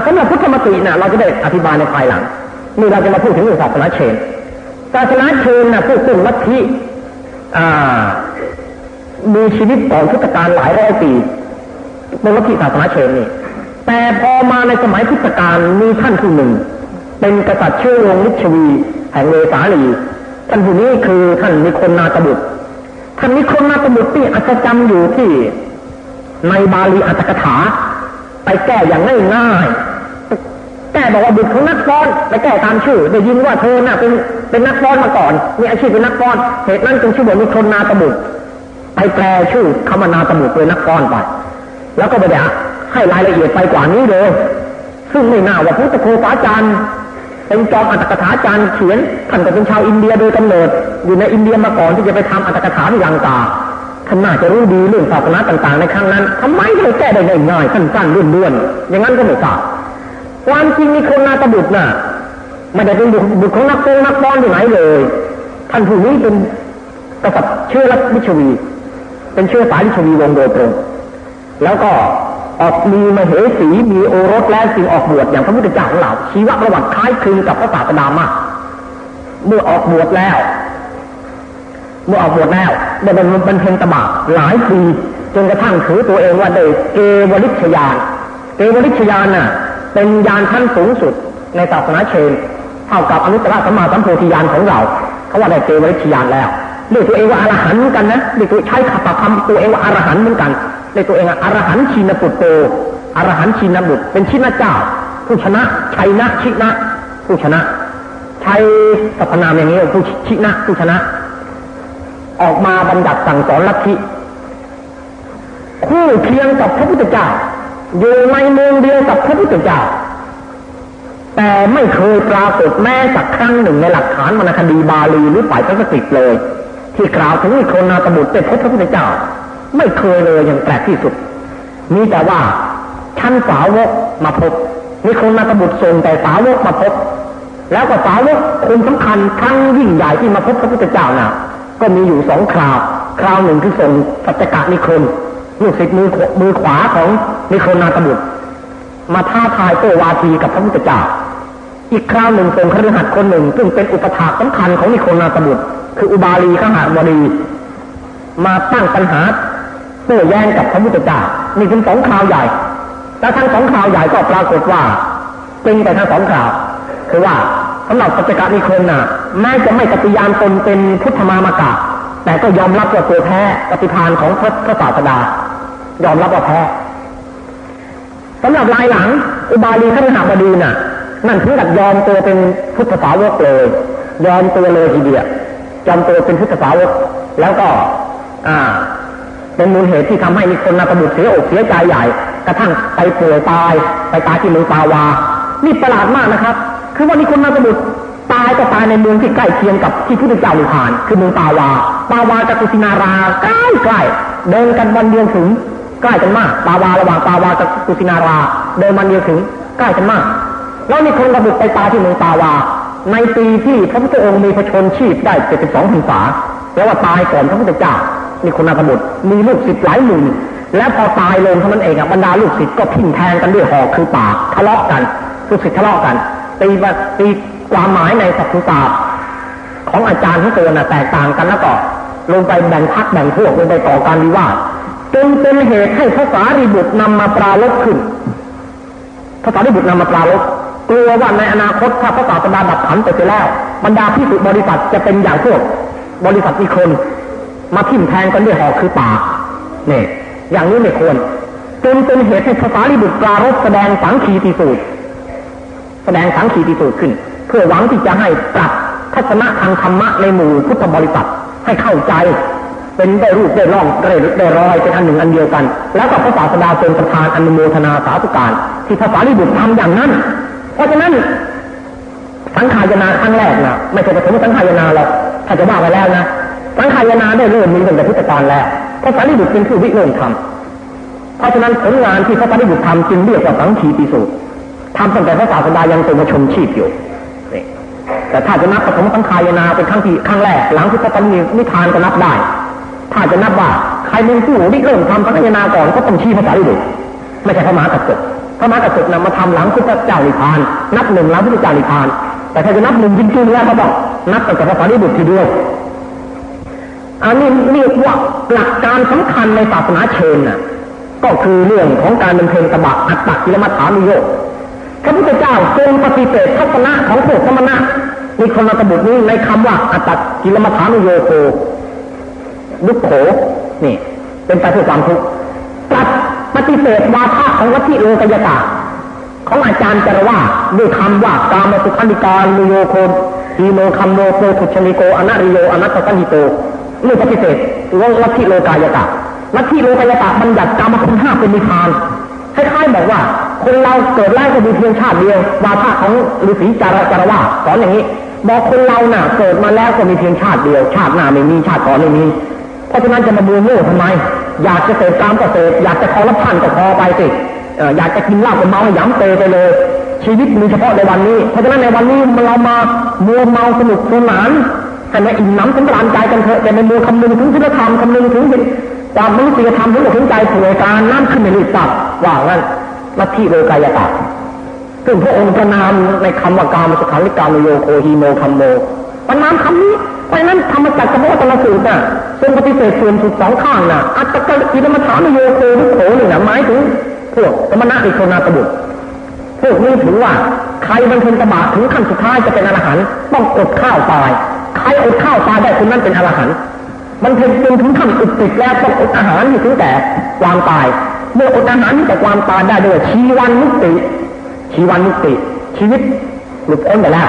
สำหรับพุทธมตินะเราจะได้อธิบายในภายหลังนี่เราจะมาพูดถึงเรื่องศาสนาเชนศาสนาเชนนะผู้กลุ่มลัทธิมีชีวิตก่อนพุทธกาลหลายร้อยปีเป็นลัทธิศาสนาเชนนี่แต่พอมาในสมัยพุทธกาลมีท่านผู้หนึ่ง เป็นกษัตริย์ชื่อวงลิชวี แห่งเวสาลีท่านผู้นี้คือท่านนิคนนาตบุตร ท่านนิคนนาตบุตรที่อัศจรรย์อยู่ที่ในบาลีอัตถกถา ไปแก้อย่างง่ายๆแก้บอกว่าบุตรของนักฟ้อนไปแก้ตามชื่อ ได้ยินว่าเธอน่ะเป็นเป็นนักฟ้อนมาก่อน มีอาชีพเป็นนักฟ้อน เหตุนั้นจึงชื่อว่านิคนนาตบุตรไปแปลชื่อคำนาตบุตรเป็นนักฟ้อนไป แล้วก็ไปได้ให้รายละเอียดไปกว่านี้เลยซึ่งไม่น่าว่าพุทธโคสาจารย์ เป็นจอมอัตถกถาจารย์เขียนท่านก็เป็นชาวอินเดียโดยกำเนิด อยู่ในอินเดียมาก่อนที่จะไปทำอัตถกถาที่ลังกาท่านน่าจะรู้ดีเรื่องศาสนาต่าง ๆ ในครั้งนั้นทำไมถึงแก้ได้ง่ายๆสั้นๆเรื่อนๆอย่างนั้นก็ไม่ทราบความจริงมีคนนาตบุตรน่ะไม่ได้เป็นบุตรของนักโกงนักบอลที่ไหนเลย ท่านผู้นี้เป็นกษัตริย์เชื้อรัชวิชวี เป็นเชื้อสายลิชวีวงโดยตรง แล้วก็ ออกมีมเหสีมีโอรสและสิ่งออกบวชอย่างพระพุทธเจ้าของเราชีวประวัติคล้ายคลึงกับพระศาสดามากเมื่อออกบวชแล้ว เมื่อออกบวชแล้วได้บรรลุบรรเพ็ญตบะหลายปีจนกระทั่งถือตัวเองว่าได้เกวลิชยานเกวลิชยานน่ะ เป็นยานขั้นสูงสุดในศาสนาเชนเท่ากับอนุตตรสัมมาสัมโพธิญาณของเราเขาว่าได้เกวลิชยานแล้ว เรียกตัวเองว่าอรหันต์เหมือนกันนะเรียกตัวใช้ขับคำตัวเองว่าอรหันต์เหมือนกันเรียกตัวเองว่าอรหันต์ชินปุตโตอรหันต์ชินบุตรเป็นชินเจ้า ผู้ชนะชัยนะชินะ ผู้ชนะใช้สรรพนามอย่างนี้ผู้ชินะผู้ชนะ ออกมาบัญญัติสั่งสอนลัทธิคู่เคียงกับพระพุทธเจ้าอยู่ในเมืองเดียวกับพระพุทธเจ้าแต่ไม่เคยปรากฏแม้สักครั้งหนึ่งในหลักฐานวรรณคดีบาลีหรือฝ่ายพระสติเลย ที่กล่าวถึงนิโครนาตบุตรเป็นพระพุทธเจ้า ไม่เคยเลยอย่างแปลกที่สุด มีแต่ว่าชั้นสาวกมาพบนิโครนาตบุตรทรงแต่สาวกมาพบ แล้วก็สาวกคนสำคัญครั้งยิ่งใหญ่ที่มาพบพระพุทธเจ้าน่ะ ก็มีอยู่สองคราว คราวหนึ่งคือส่งสัจจกะนิครลูกศิษย์มือมือขวาของนิโครนาตบุตร มาท้าทายโตวาทีกับพระพุทธเจ้า อีกคราวหนึ่งส่งคฤหัสถ์คนหนึ่ง ซึ่งเป็นอุปถากสำคัญของนิโคนาตบุตรคืออุบาลีขหาบดีมาตั้งปัญหาโต้แย้งกับพระพุทธเจ้านี่เป็นสองคราวใหญ่แล้วทั้งสองคราวใหญ่ก็ปรากฏว่าจริงแต่ทั้งสองคราว คือว่าสำหรับปัจจกนิคมน่ะแม้จะไม่ปฏิญาณตนเป็นพุทธมามากะแต่ก็ยอมรับว่าตัวแพ้ปฏิพานของพระพระศาสดายอมรับว่าแพ้สำหรับรายหลัง อุบาลีขณหบดีน่ะ นั่นถึงกับยอมตัวเป็นพุทธสาวกเลย ยอมตัวเลยทีเดียวยอมตัวเป็นพุทธสาวก แล้วก็ อ่า เป็นมูลเหตุที่ทำให้มีคนนาตบุตรเสียอกเสียใจใหญ่ กระทั่งไปป่วยตาย ไปตายที่เมืองปาวา นี่ประหลาดมากนะครับ คือว่ามีคนนาตบุตรตายก็ตายในเมืองที่ใกล้เคียงกับที่พุทธเจ้าลุผ่าน คือเมืองปาวา ปาวากับกุสินาราใกล้ใกล้เดินกันวันเดียวถึงใกล้กันมาก ปาวาระหว่างปาวากับกุสินารา เดินวันเดียวถึงใกล้กันมาก แล้วมีคนระบุไปตายที่เมืองปาวา ในปีที่พระพุทธองค์มีพระชนชีพได้เจ็ดสิบสองพรรษาแล้วว่าตายก่อนพระพุทธเจ้านี่คนนาตบุตรมีลูกศิษย์หลายหมื่นและพอตายลงเท่านั้นเองอะบรรดาลูกศิษย์ก็พิ้งแทงกันด้วยหอกคือปากทะเลาะกันลูกศิษย์ทะเลาะกันตีว่าตีความหมายในสัพพุตาของอาจารย์ทุกตัวน่ะแตกต่างกันแล้วก็ลงไปแบ่งพักแบ่งพวกลงไปต่อการวิวาทจนเป็นเหตุให้ภาษาริบุตรนำมาปราลบขึ้นภาษาริบุตรนำมาปราลบ กลัวว่าในอนาคตถ้าพระศาสดาดับขันไปแล้ว บรรดาพิสุบริษัทจะเป็นอย่างพวก บริษัทอีกคนมาทิ่มแทงกันด้วยหอกคือปากเนี่ยอย่างนี้ไม่ควรจนเป็นเหตุให้ภาษาลิบุตรปรารบแสดงสังขีติสูตร แสดงสังขีติสูตรขึ้น เพื่อหวังที่จะให้ปรับทัศนะทางธรรมะในหมู่พุทธบริษัทให้เข้าใจ เป็นได้รูปได้ร่องได้ได้รอยเป็นอันหนึ่งอันเดียวกัน แล้วก็พระศาสดาเป็นประธานอนุโมทนาสาธุการ ที่ภาษาลิบุตรทำอย่างนั้น เพราะฉะนั้นสังขายนาครั้งแรกนะไม่ใช่ปฐมสังขายนาหรอกถ้าจะว่าไปแล้วนะสังขายนาได้เริ่มมีตั้งแต่พุทธกาลแล้วพระสารีบุตรเป็นผู้วิเริ่มทำเพราะฉะนั้นผลงานที่พระสารีบุตรทำจึงเรียกว่าสังขีติสูตรทำตั้งแต่พระศาสดายังทรงมาชมชีพอยู่นี่แต่ถ้าจะนับปฐมสังขายนาเป็นครั้งที่ครั้งแรก หลังที่พระปณินิทานก็นับได้ ถ้าจะนับว่าใครเป็นผู้ริเริ่มทำสังขายนาก่อนก็ต้องชี้พระสารีบุตรไม่ใช่พระมหากษัตริย์ พระมหากษัตริย์นำมาทำหลังพุทธเจ้านิพาน นับหนึ่งหลังพุทธเจ้านิพาน แต่ถ้าจะนับหนึ่งจริงๆแล้วเขาบอกนับตั้งแต่พระสารีบุตรทีเดียวอันนี้เรียกว่าหลักการสำคัญในศาสนาเชนน่ะ ก็คือเรื่องของการบำเพ็ญตบะอัตตกิลมัฏฐานโยกพระพุทธเจ้าทรงปฏิเสธทัศนะของพวกสมณะมีคนมาตบุตรนี้ในคำว่าอัตตกิลมัฏฐานโยโคดุโขนี่ เป็นไปเพื่อความทุกข์ตัด ปฏิเสธวาทะของวัตถิโลกยตาของอาจารย์จารว่าด้วยคำว่ากามสุขันิการุโยโคอีโนคัมโนโปทุชนิโกอนัริโยอนัตตันิโตนี่ปฏิเสธวงลัทธิโลกายตาลัทธิโลกายตาบัญญัติกรรมคุณห้าเป็นนิพานคล้ายๆบอกว่า คนเราเกิดแรกก็มีเพียงชาติเดียววาทะของฤาษีจารจารว่าสอนอย่างนี้บอกคนเราน่ะเกิดมาแล้วก็มีเพียงชาติเดียว ชาติหน้าไม่มีชาติก่อนไม่มีเพราะฉะนั้นจะมาบูโง่ทำไม อยากจะเสพกามก็เสพอยากจะคอรับพันก็พอไปสิอยากจะกินเหล้าก็เมาหยำเตไปเลย ชีวิตมีเฉพาะในวันนี้ เพราะฉะนั้นในวันนี้เรามามัวเมาสนุกสนานให้มาอิ่มน้ำสำราญใจกันเถอะแต่ในมัวคำนึงถึงศีลธรรมคำนึงถึงความมนุษยธรรมถึงถึงใจถ่วยการน้ำขึ้นในรีบตับว่างั้นลัทธิโลกายตาซึ่งพระองค์ประนามในคำว่าการมสุขังลิกามโยโคฮีโมคัมโม ประนามคำนี้เพราะนั้นธรรมจักรกับพระตรสูตรน่ะทรงปฏิเสธส่วนสุดสองข้างน่ะอัตตกกิลมัฐานโยโคลุโขนี่นะหมายถึงพวกสมณะอิโคนาตบุตรพวกนี้ถือว่าใครบรรเพ็ญตบะถึงขั้นสุดท้ายจะเป็นอรหันต์ต้องอดข้าวตาย ใครอดข้าวตายได้คนนั้นเป็นอรหันต์มันเพ็ญจนถึงขั้นอุดติดแล้วต้องอดอาหารอยู่ถึงแต่ความตาย เมื่ออดอาหารแต่ความตายได้ด้วยชีวันมุติชีวันมุติ ชีวิตหลุดพ้นไปแล้ว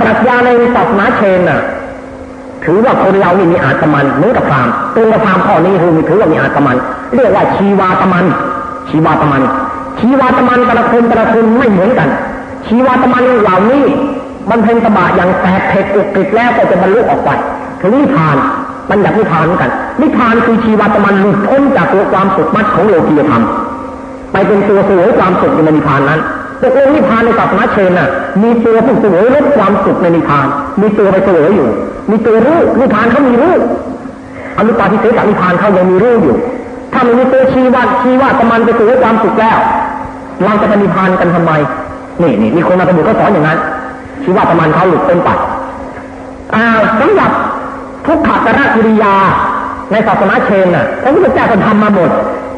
ปรัชญาในศาสนาเชนน่ะ ถือว่าคนเรานี่มีอาตมันเหมือนกับพรามตรงกับพรามข้อนี้คือมีถือว่ามีอาตมัน เรียกว่าชีวาตมัน ชีวาตมัน ชีวาตมันแต่ละคนแต่ละคนไม่เหมือนกัน ชีวาตมันเหล่านี้มันเพ็ญตบะอย่างแตกเผ็ดอุกฤษแล้วก็จะบรรลุออกไปถึงนิพพานมันอยากนิพพานกัน นิพพานคือชีวาตมันหลุดพ้นจากตัวความสุขมัดของโลกียธรรมไปเป็นตัวสวยความสุขในนิพพานนั้น ตกลงนิพพานในศาสนาเชนน่ะ มีตัวผู้เสวยลดความสุขในนิพพาน มีตัวไปเสวยอยู่ มีตัวรู้นิพพานเขามีรู้อนุปาทิเสสนิพพานเขายังมีรู้อยู่ ถ้ามันมีตัวชีวัตชีวะตมันไปเสวยความสุขแล้วเราจะไปนิพพานกันทำไมนี่นี่มีคนมาสมุเขาสอนอย่างนั้นชีวะตมันเขาหลุดเป็นปัดอ่าสำหรับทุกขตระกิริยาในศาสนาเชนน่ะพระพุทธเจ้าก็ทำมาหมด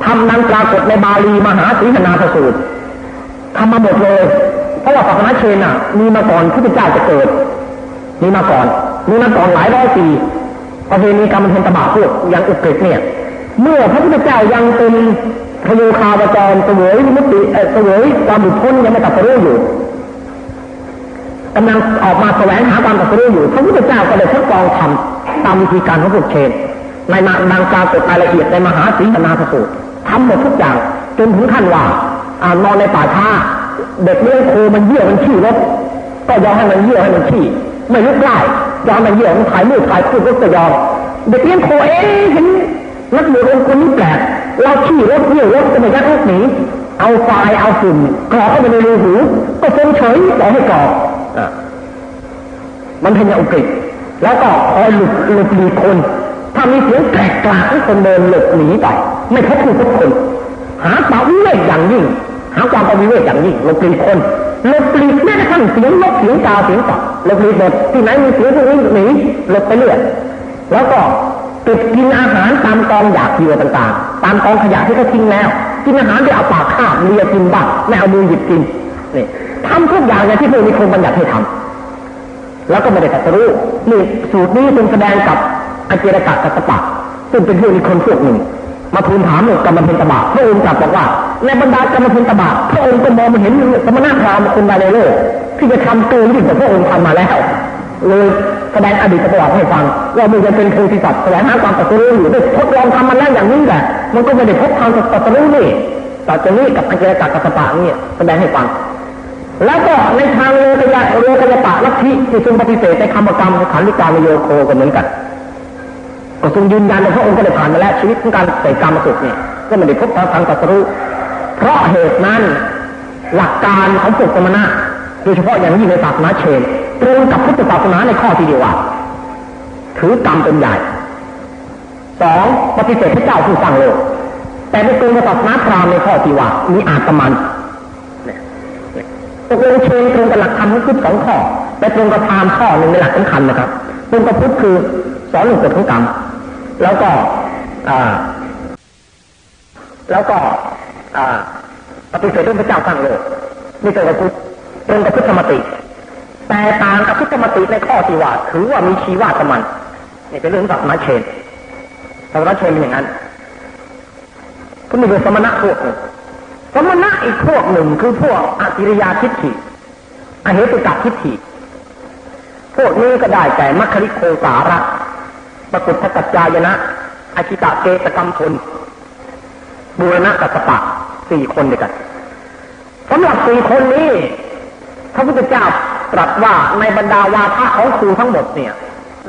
ทำนั้นปรากฏในบาลีมหาสีหนาสูตร ทำมาหมดเลย เพราะว่าศาสนาเชนอะ มีมาก่อนพระเจ้าจะเกิด มีมาก่อน มีมาก่อนหลายร้อยปีประเพณีกรรมเพ็ญตบะพวกยังอุกฤษเนี่ย เมื่อพระพุทธเจ้ายังเป็นพโยคาวจรเสวยมุติเสวยความหลุดพ้นยังไม่ตัดสู้อยู่กำลังออกมาแสวงหาความตัดสู้อยู่พระพุทธเจ้าก็เลยทดลองทำตามวิธีการของพวกเชนในนางปรากฏรายละเอียดในมหาสีนาสสูตรทำหมดทุกอย่างจนถึงขั้นว่า นอนในป่าช้าเด็กเลี้ยงโคมันเยี่ยวมันขี้รถก็ยอมให้มันเยี่ยวให้มันขี้ไม่ลุกไล่ยอมมันเยี่ยวมันถ่ายมือถ่ายคู่ก็ยอมเด็กเลี้ยงโคเอ๊เห็นนักบวชองคนนี้แปลกเราขี้รถเยี่ยวรถก็ไม่ยักรถหนีเอาไฟเอาฝุ่นกรอกเข้าไปในรูหูก็ทรงเฉยต่อให้กรอกมันเป็นอย่างอุกฤษแล้วก็คอยหลุดหลุดหลีคนถ้ามีเสียงแกลกกลากให้คนเดินหลบหนีไปไม่พบผู้พบคน หาป่าวิเวกอย่างยิ่ง หาความปวิเวกอย่างยิ่งลบปลีคนลบปลีแม้กระทั่งเสียงนกเสียงกาเสียงสัตว์ลบปลีหมดที่ไหนมีเสียงพวกนี้หนีลบไปเรื่อยแล้วก็เก็บกินอาหารตามกองอยากเหยื่อต่างๆ ตามกองขยะที่เขาทิ้งแล้ว กินอาหารด้วยเอาปากคาบเลียกินบ้างไม่เอามือหยิบกินนี่ทำทุกอย่างอย่างที่พวกมีคนบัญญัติให้ทำแล้วก็ไม่ได้ตัดรู้นี่สูตรนี้เป็นแสดงกับอเจรกะกัสปะซึ่งเป็นพวกมีคนพวกหนึ่ง มาทูลถามเรื่องกรรมเพ็ญตบะพระองค์ตรัสบอกว่า ในบรรดากรรมเพ็ญตบะพระองค์ก็มองมาเห็นสมณะพราหมณ์คนใดในโลกที่จะทำเกินที่พระองค์ทำมาแล้วเลยแสดงอดีตประวัติให้ฟังว่ามันจะเป็นโพธิสัตว์แสวงหาความตัดสู้อยู่ด้ทดลองทำมันแล้วอย่างนี้แหละ มันก็ไม่ได้พบทางตัดสู้นี่ตัดจะนี้กับอัจฉริยะกับสปะนี่แสดงให้ฟัง แล้วก็ในทางโลกยะโลกยะปะลัทธิที่ทรงปฏิเสธในคำกรรมขันธิการโยโคก็เหมือนกัน ก็ทรงยืนยันในพระองค์ก็ได้ผ่านมาแล้วชีวิตของการใส่กรรมสุขเนี่ยก็ไม่ได้พบทางทางตัสรู้เพราะเหตุนั้นหลักการของปุกมณะโดยเฉพาะอย่างยิ่งในศาสนาเชนตรงกับพุทธศาสนาในข้อที่เดียวว่าถือกรรมเป็นใหญ่สองปฏิเสธพระเจ้าผู้สร้างโลกแต่ในตรงกับศาสนาพราหมณ์ในข้อที่ว่ามีอาตมันตกลงเชนตรงกับหลักธรรมของพุทธสองข้อแต่ตรงกับพราหมณ์ข้อหนึ่งในหลักสำคัญนะครับตรงกับพุทธคือสอนเรื่องกฎของกรรม แล้วก็ อ่า แล้วก็ อ่าปฏิเสธเรื่องพระเจ้าสร้างโลกนี่เป็นกับพุทธเป็นกับพุทธมติ แต่ต่างกับพุทธมติในข้อที่ว่าถือว่ามีชีวาสมันนี่เป็นเรื่องศาสนาเชนศาสนาเชนเป็นอย่างนั้นก็มีเป็นสมณะพวกหนึ่งสมณะอีกพวกหนึ่งคือพวกอกิริยาทิฏฐิอเหตุกัทิฏฐิพวกนี้ก็ได้แก่มัคคิโคสาระ ปกุทกัจจายนะอาชิตะเกตกรรมพลบูรณะกัสปะสี่คนด้วยกันสำหรับสี่คนนี้พระพุทธเจ้าตรัสว่าในบรรดาวาทะของครูทั้งหมดเนี่ย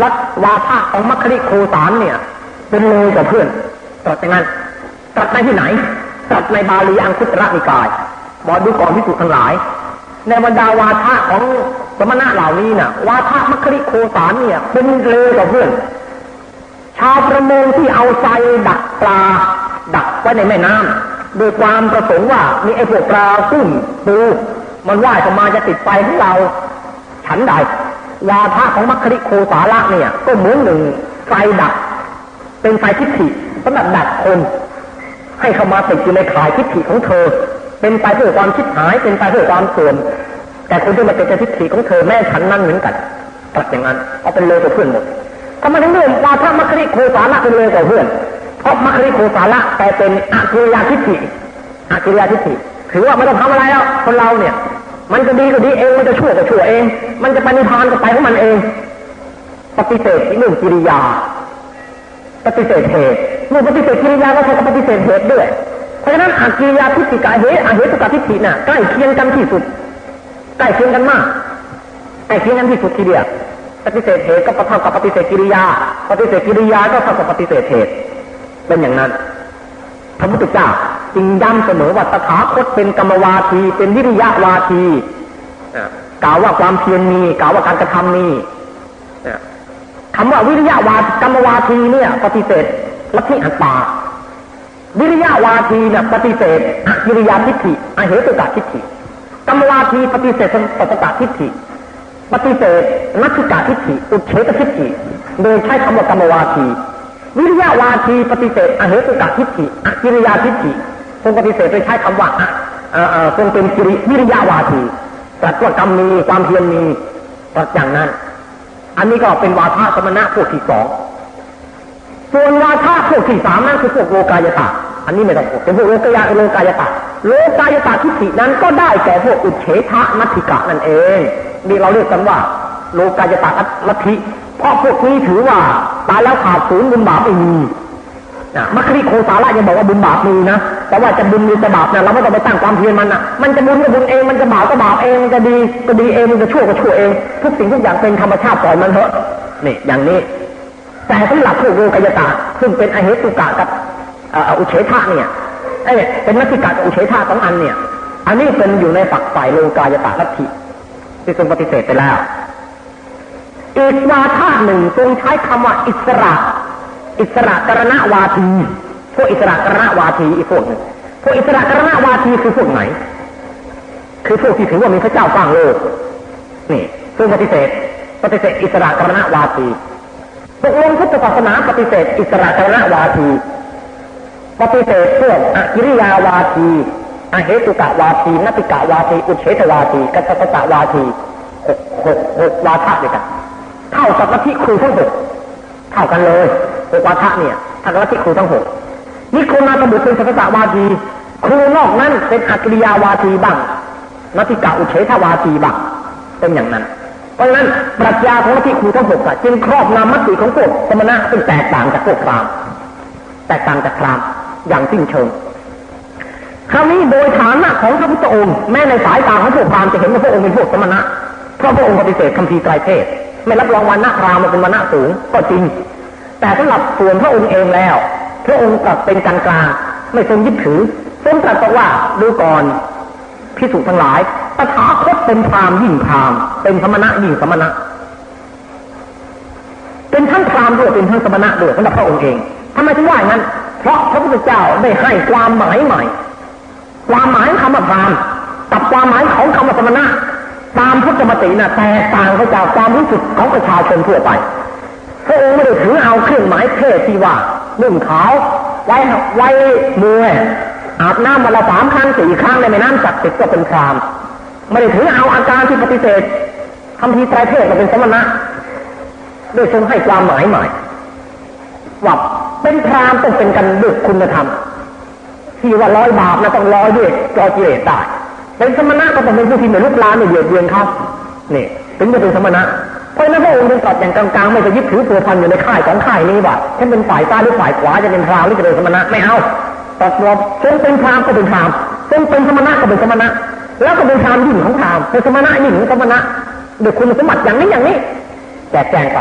รัตวาทะของมัคคิโคสารเนี่ย เป็นเลยกับเพื่อนตรัสอย่างนั้นตรัสในที่ไหนตรัสในบาลีอังคุตระนิกายบอกดูก่อนพิสุทั้งหลาย ในบรรดาวาทะของสมณะเหล่านี้น่ะ วาทะมัคคิโคสารเนี่ยเป็นเลยกับเพื่อน ชาวประมงที่เอาไซดักปลา ดักไว้ในแม่น้ำโดยความประสงค์ว่ามีไอ้พวกปลากุ้งปูมันว่ายเข้ามาจะติดไฟของเรา ฉันใดวาทะของมัคคิโคสาระเนี่ย ก็เหมือนหนึ่งไฟดักเป็นไฟทิฏฐิสำหรับดักคน ให้เข้ามาติดอยู่ในข่ายทิฏฐิของเธอ เป็นไปเพื่อความชิดหาย เป็นไปเพื่อความเสื่อมแต่คนที่มาติดในทิฏฐิของเธอแม่ฉันนั่นเหมือนกันตรัสอย่างนั้นเอาเป็นเลยกับเพื่อนหมด ทำไมถึงเรื่องวาทะมัคคิโคสาระเป็นเลยกับเพื่อน เพราะมัคคิโคสาระแต่เป็นอกิริยาทิฏฐิอกิริยาทิฏฐิถือว่าไม่ต้องทำอะไรแล้วคนเราเนี่ย มันจะดีก็ดีเอง มันจะชั่วก็ชั่วเอง มันจะไปนิพพานก็ไปของมันเอง ปฏิเสธเรื่องกิริยา ปฏิเสธเหตุเมื่อปฏิเสธกิริยาก็เท่ากับปฏิเสธเหตุด้วย เพราะฉะนั้นอากิริยาทิฏฐิกับเหตุอาเหตุกับทิฏฐิน่ะใกล้เคียงกันที่สุด ใกล้เคียงกันมาก ใกล้เคียงกันที่สุดทีเดียว ปฏิเสธเหตุก็เท่ากับปฏิเสธกิริยา ปฏิเสธกิริยาก็เท่ากับปฏิเสธเหตุ เป็นอย่างนั้นพระพุทธเจ้าจึงย้ำเสมอว่าตถาคตเป็นกรรมวาที เป็นวิริยะวาทีกล่าวว่าความเพียรมีกล่าวว่าการกระทำมีคำว่าวิริยะวากรรมวาทีเนี่ย ปฏิเสธลัทธิอัตตาวิริยะวาทีเนี่ยปฏิเสธอกิริยาทิฏฐิอเหตุกะทิฏฐิกรรมวาทีปฏิเสธสัตตะทิฏฐิ ปฏิเสธนักขิกาทิฏฐิอุเฉตทิฏฐิโดยใช้คำว่ากรรมวาที วิริยะวาทีปฏิเสธอเหตุกะทิฏฐิอกิริยาทิฏฐิคงปฏิเสธโดยใช้คำว่าคงเป็นกิริวิริยะวาทีตรัสว่ากรรมมีความเพียรมีตรัสอย่างนั้น อันนี้ก็เป็นวาทะสมณะพวกที่สองส่วนวาทะพวกที่สามนั่นคือพวกโลกายตะอันนี้ไม่ต้องพูดเป็นพวกโลกายโลกายตะโลกายตะทิฏฐินั้นก็ได้แก่พวกอุเฉทะนัตถิกะนั่นเอง นี่เราเรียกกันว่า โลกายตะลัทธิเพราะพวกนี้ถือว่าตายแล้วขาดศูนย์บุญบาปไม่มีมัคคิโคสาระยังบอกว่าบุญบาปมีนะแต่ว่าจะบุญหรือจะบาปนี่ยเราไม่ต้องไปตั้งความเพียรมันอะมันจะบุญก็บุญเองมันจะบาปก็บาปเองมันจะดีก็ดีเองมันจะชั่วก็ชั่วเอง ทุกสิ่งทุกอย่างเป็นธรรมชาติปล่อยมันเถอะนี่อย่างนี้ แต่สำหรับพวกโลกายตาซึ่งเป็นอเหตุกะกับอุเฉทะเนี่ยเอ้เป็นนักธิกะกับอุเฉทะสองอันเนี่ย อันนี้เป็นอยู่ในฝักฝ่ายโลกายตาลัทธิ ที่ทรงปฏิเสธไปแล้ว อีกวาทะหนึ่งทรงใช้คำว่าอิสระ อิสระกรณวาทีพวกอิสระกรณวาทีอีกพวกหนึ่งพวกอิสระกรณวาทีคือพวกไหน คือพวกที่ถือว่ามีพระเจ้าสร้างโลกนี่ซึ่งปฏิเสธ ปฏิเสธ อิสระกรณวาทีตกลงพุทธศาสนาปฏิเสธ อิสระกรณวาทีปฏิเสธพวกอกิริยาวาที อเหตุกะวาทีนัติกะวาที อุเฉทวาที กัสสตะวาทีหกหกหกวาทะด้วยกันเท่ากับลัทธิครูทั้งหกเท่ากันเลยหกวาทะเนี่ยทักลัทธิครูทั้งหกนี่ครูนาตบุตรเป็นสัตวาทีครูนอกนั้นเป็นอักริยาวาทีบ้างนัติกะอุเฉทวาทีบ้างเป็นอย่างนั้น เพราะฉะนั้นปรัชญาของลัทธิครูทั้งหกจึงครอบงำมติของพวกสมณะซึ่งแตกต่างจากพวกพราหมณ์แตกต่างจากพราหมณ์อย่างสิ้นเชิง คราวนี้โดยฐานะของพระพุทธองค์ แม้ในสายตาของพวกพราหมณ์จะเห็นว่าพระองค์เป็นพวกสมณะเพราะพระองค์ปฏิเสธคำพีไตรเทศ ไม่รับรองวันณะพราหมณ์มาเป็นวันณะสูงก็จริง แต่สำหรับส่วนพระองค์เองแล้ว พระองค์กลับเป็นกลางกลางไม่ทรงยึดถือทรงตรัสว่าดูก่อนพิสุทั้งหลายตถาคตเป็นพราหมณ์ยิ่งพราหมณ์เป็นสมณะยิ่งสมณะเป็นทั้งพราหมณ์ด้วยเป็นทั้งสมณะด้วยสำหรับพระองค์เองทำไมถึงว่าอย่างนั้น เพราะพระพุทธเจ้าได้ให้ความหมายใหม่ ความหมายคำว่าพรามกับความหมายของคำว่าสมณะตามพุทธมตินะ่ะแตกต่างไปจากความรู้สึกของประชาชนทั่วไปพระองค์ไม่ได้ถือเอาเครื่องหมายเพศที่ว่านุ่งขาวไว้ไว้มืออาบน้ำวันละสามครั้งสี่ครั้งในแม่น้ำศักดิ์สิทธิ์ก็เป็นพรามไม่ได้ถือเอาอาการที่ปฏิเสธทำทีไตรเพศมาเป็นสมณะโดยทรงให้ความหมายใหม่ว่าเป็นพรามต้องเป็นกันด้วยคุณธรรม ที่ว่าร้อยบาปนะต้องร้อยด้วยจอเจตได้เป็นสมณะก็ต้องเป็นผู้ที่ไม่ลุกลามไม่เบียดเบียนเขานี่ถึงจะเป็นสมณะเพราะนั้นพระองค์จึงตรัสอย่างกลางๆไม่ไปยึดถือตัวพันอยู่ในค่ายของค่ายนี้ว่าฉันเป็นฝ่ายซ้ายหรือฝ่ายขวาจะเป็นพรามหรือจะเป็นสมณะไม่เอาตัดรอบจงเป็นพรามก็เป็นพรามจงเป็นสมณะก็เป็นสมณะ แล้วก็เป็นพรามยิ่งของพรามเป็นสมณะยิ่งของสมณะโดยคุณสมบัติอย่างนี้อย่างนี้แจกแจงไป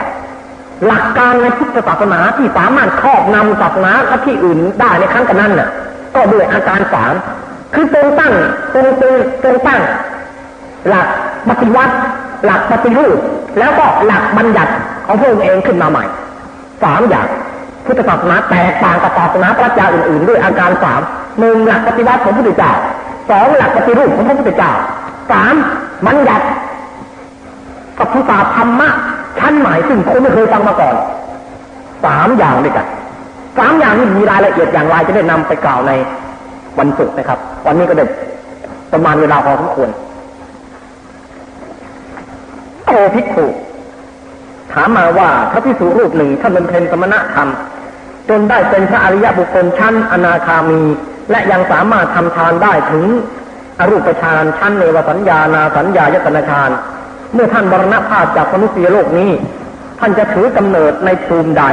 หลักการในพุทธศาสนาที่สามารถครอบนำศาสนาที่อื่นได้ในครั้งกันนั้นน่ะ ก็ด้วยอาการสามคือตรงตั้งตรงตรงตรงตั้ง หลักปฏิวัติ หลักปฏิรูป แล้วก็หลักบัญญัติของพระองค์เองขึ้นมาใหม่สามอย่างพุทธศาสนาแตกต่างกับศาสนาพระเจ้าอื่นๆ ด้วยอาการสามหนึ่งหลักปฏิวัติของพระพุทธเจ้าสองหลักปฏิรูปของพระพุทธเจ้าสามบัญญัติกับภาษาธรรมะชั้นใหม่ซึ่งคนไม่เคยฟังมาก่อนสามอย่างด้วยกัน สามอย่างนี้มีรายละเอียดอย่างไรจะได้นำไปกล่าวในวันศุกร์นะครับ วันนี้ก็ได้ประมาณเวลาพอสมควรโอภิกขุถามมาว่าพระพิสุรูปหนึ่งท่านเป็นเพนสมณธรรม จนได้เป็นพระอริยบุคคลชั้นอนาคามี และยังสามารถทำทานได้ถึงอรูปฌานชั้นเนวสัญญานาสัญญายตนาฌานเมื่อท่านบรณภาพจากมนุษยโลกนี้ ท่านจะถือกำเนิดในภูมิใด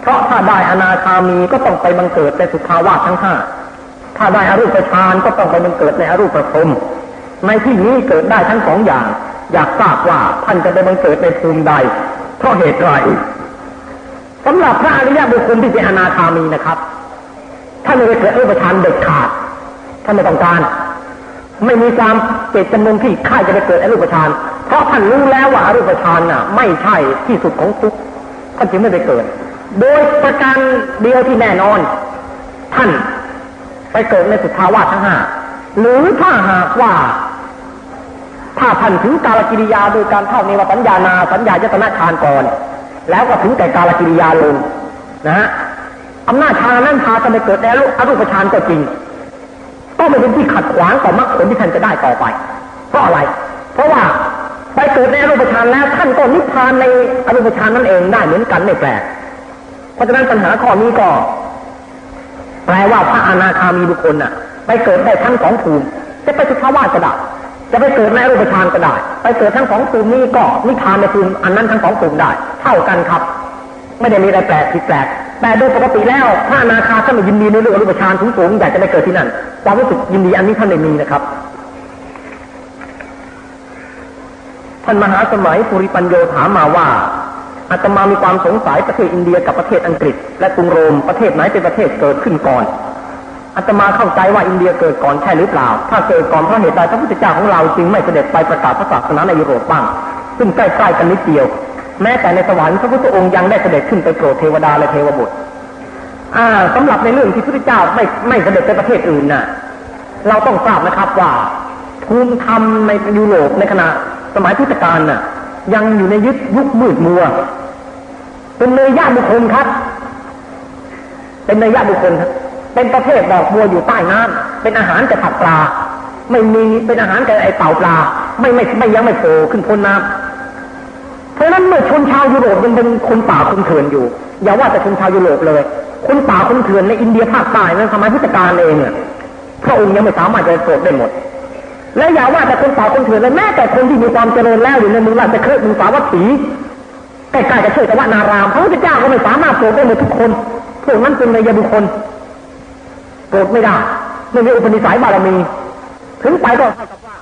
เพราะถ้าได้อนาคามีก็ต้องไปบังเกิดในสุภาวะทั้งห้าถ้าได้อรูปฌานก็ต้องไปบังเกิดในอรูปภพในที่นี้เกิดได้ทั้งสองอย่าง อยากทราบว่าท่านจะไปบังเกิดในภูมิใด เพราะเหตุไรสำหรับพระอริยบุคคลที่เป็นอนาคามีนะครับท่านไม่ได้เกิดอรูปฌานเด็ดขาดท่านไม่ต้องการ ไม่มีความเจตจำนงที่ข้าจะไปเกิดอรูปฌานเพราะท่านรู้แล้วว่าอรูปฌานน่ะ ไม่ใช่ที่สุดของทุกท่านจึงไม่ไปเกิด โดยประการเดียวที่แน่นอน ท่านไปเกิดในสุทาวาสทั้งห้าหรือถ้าหากว่า ถ้าท่านถึงกาลกิริยาโดยการเท่าในวสัญญานาสัญญายตนาฌานก่อน แล้วก็ถึงแก่กาลกิริยาลงนะฮะอำนาจฌานนั้นพาจะไปเกิดในอรูปฌานก็จริง ก็ไม่เป็นที่ขัดขวางต่อมรรคผลที่ท่านจะได้ต่อไป เพราะอะไร เพราะว่าไปเกิดในอรูปฌานแล้วท่านก็นิพพานในอรูปฌานนั่นเองได้เหมือนกันไม่แปลก ราะฉะนั้นปัญหาข้อนี้ก็แปลว่าพระอนาคามีบุคคลน่ะ ไปเกิดได้ทั้งสองภูมิ จะไปสุทาวาสก็ได้จะไปเกิดในรูปฌานก็ได้ ไปเกิดทั้งสองภูมินี้ก็นิพพานในภูมิอันนั้นทั้งสองภูมิได้ เท่ากันครับ ไม่ได้มีอะไรแปลกผิดแปลกแต่โดยปกติแล้วพระอนาคาท่านไม่ยินดีในเรื่องรูปฌานสูงๆอยากจะไปเกิดที่นั่นความรู้สึกยินดีอันนี้ท่านไม่มีนะครับท่านมหาสมัยปุริปัญโยถามมาว่า อาตมามีความสงสัยประเทศอินเดียกับประเทศอังกฤษ และกรุงโรมประเทศไหนเป็นประเทศเกิดขึ้นก่อนอาตมาเข้าใจว่าอินเดียเกิดก่อนใช่หรือเปล่า ถ้าเกิดก่อนเพราะเหตุใดพระพุทธเจ้าของเราจึงไม่เสด็จไปประกาศพระศาสนาในยุโรปบ้าง ซึ่งใกล้ๆกันนิดเดียว แม้แต่ในสวรรค์พระพุทธองค์ยังได้เสด็จขึ้นไปโปรดเทวดาและเทวบุตรอ่าสำหรับในเรื่องที่พระพุทธเจ้าไม่ไม่เสด็จไปประเทศอื่นน่ะ เราต้องทราบนะครับว่าภูมิธรรมในยุโรปในขณะสมัยพุทธกาลน่ะ ยังอยู่ในยุคยุคมืดมัว เป็นเนยยะบุคคลครับ เป็นเนยยะบุคคลครับ เป็นประเภทดอกบัวอยู่ใต้น้ำเป็นอาหารแก่ผักปลา ไม่มีเป็นอาหารแก่ไอเต่าปลา ไม่ไม่ไม่ยังไม่โผล่ขึ้นพ้นน้ำเพราะนั้นเมื่อชนชาวยุโรปยังเป็นคนป่าคนเถื่อนอยู่ อย่าว่าแต่ชนชาวยุโรปเลย คนป่าคนเถื่อนในอินเดียภาคใต้นั้นสมัยพุทธกาลเองเนี่ยพระองค์ยังไม่สามารถจะโปรดได้หมดและอย่าว่าแต่คนป่าคนเถื่อนเลยแม้แต่คนที่มีความเจริญแล้วอยู่ในเมืองราชเครือเมืองสาวัตถี ใกล้ๆกับเชิดตะวันนารามพระพุทธเจ้าก็ไม่สามารถโปรดได้หมดทุกคนพวกนั้นเป็นในยบุคคลโกรธไม่ได้ไม่มีอุปนิสัยบารมี ถึงไปก็เท่ากับว่า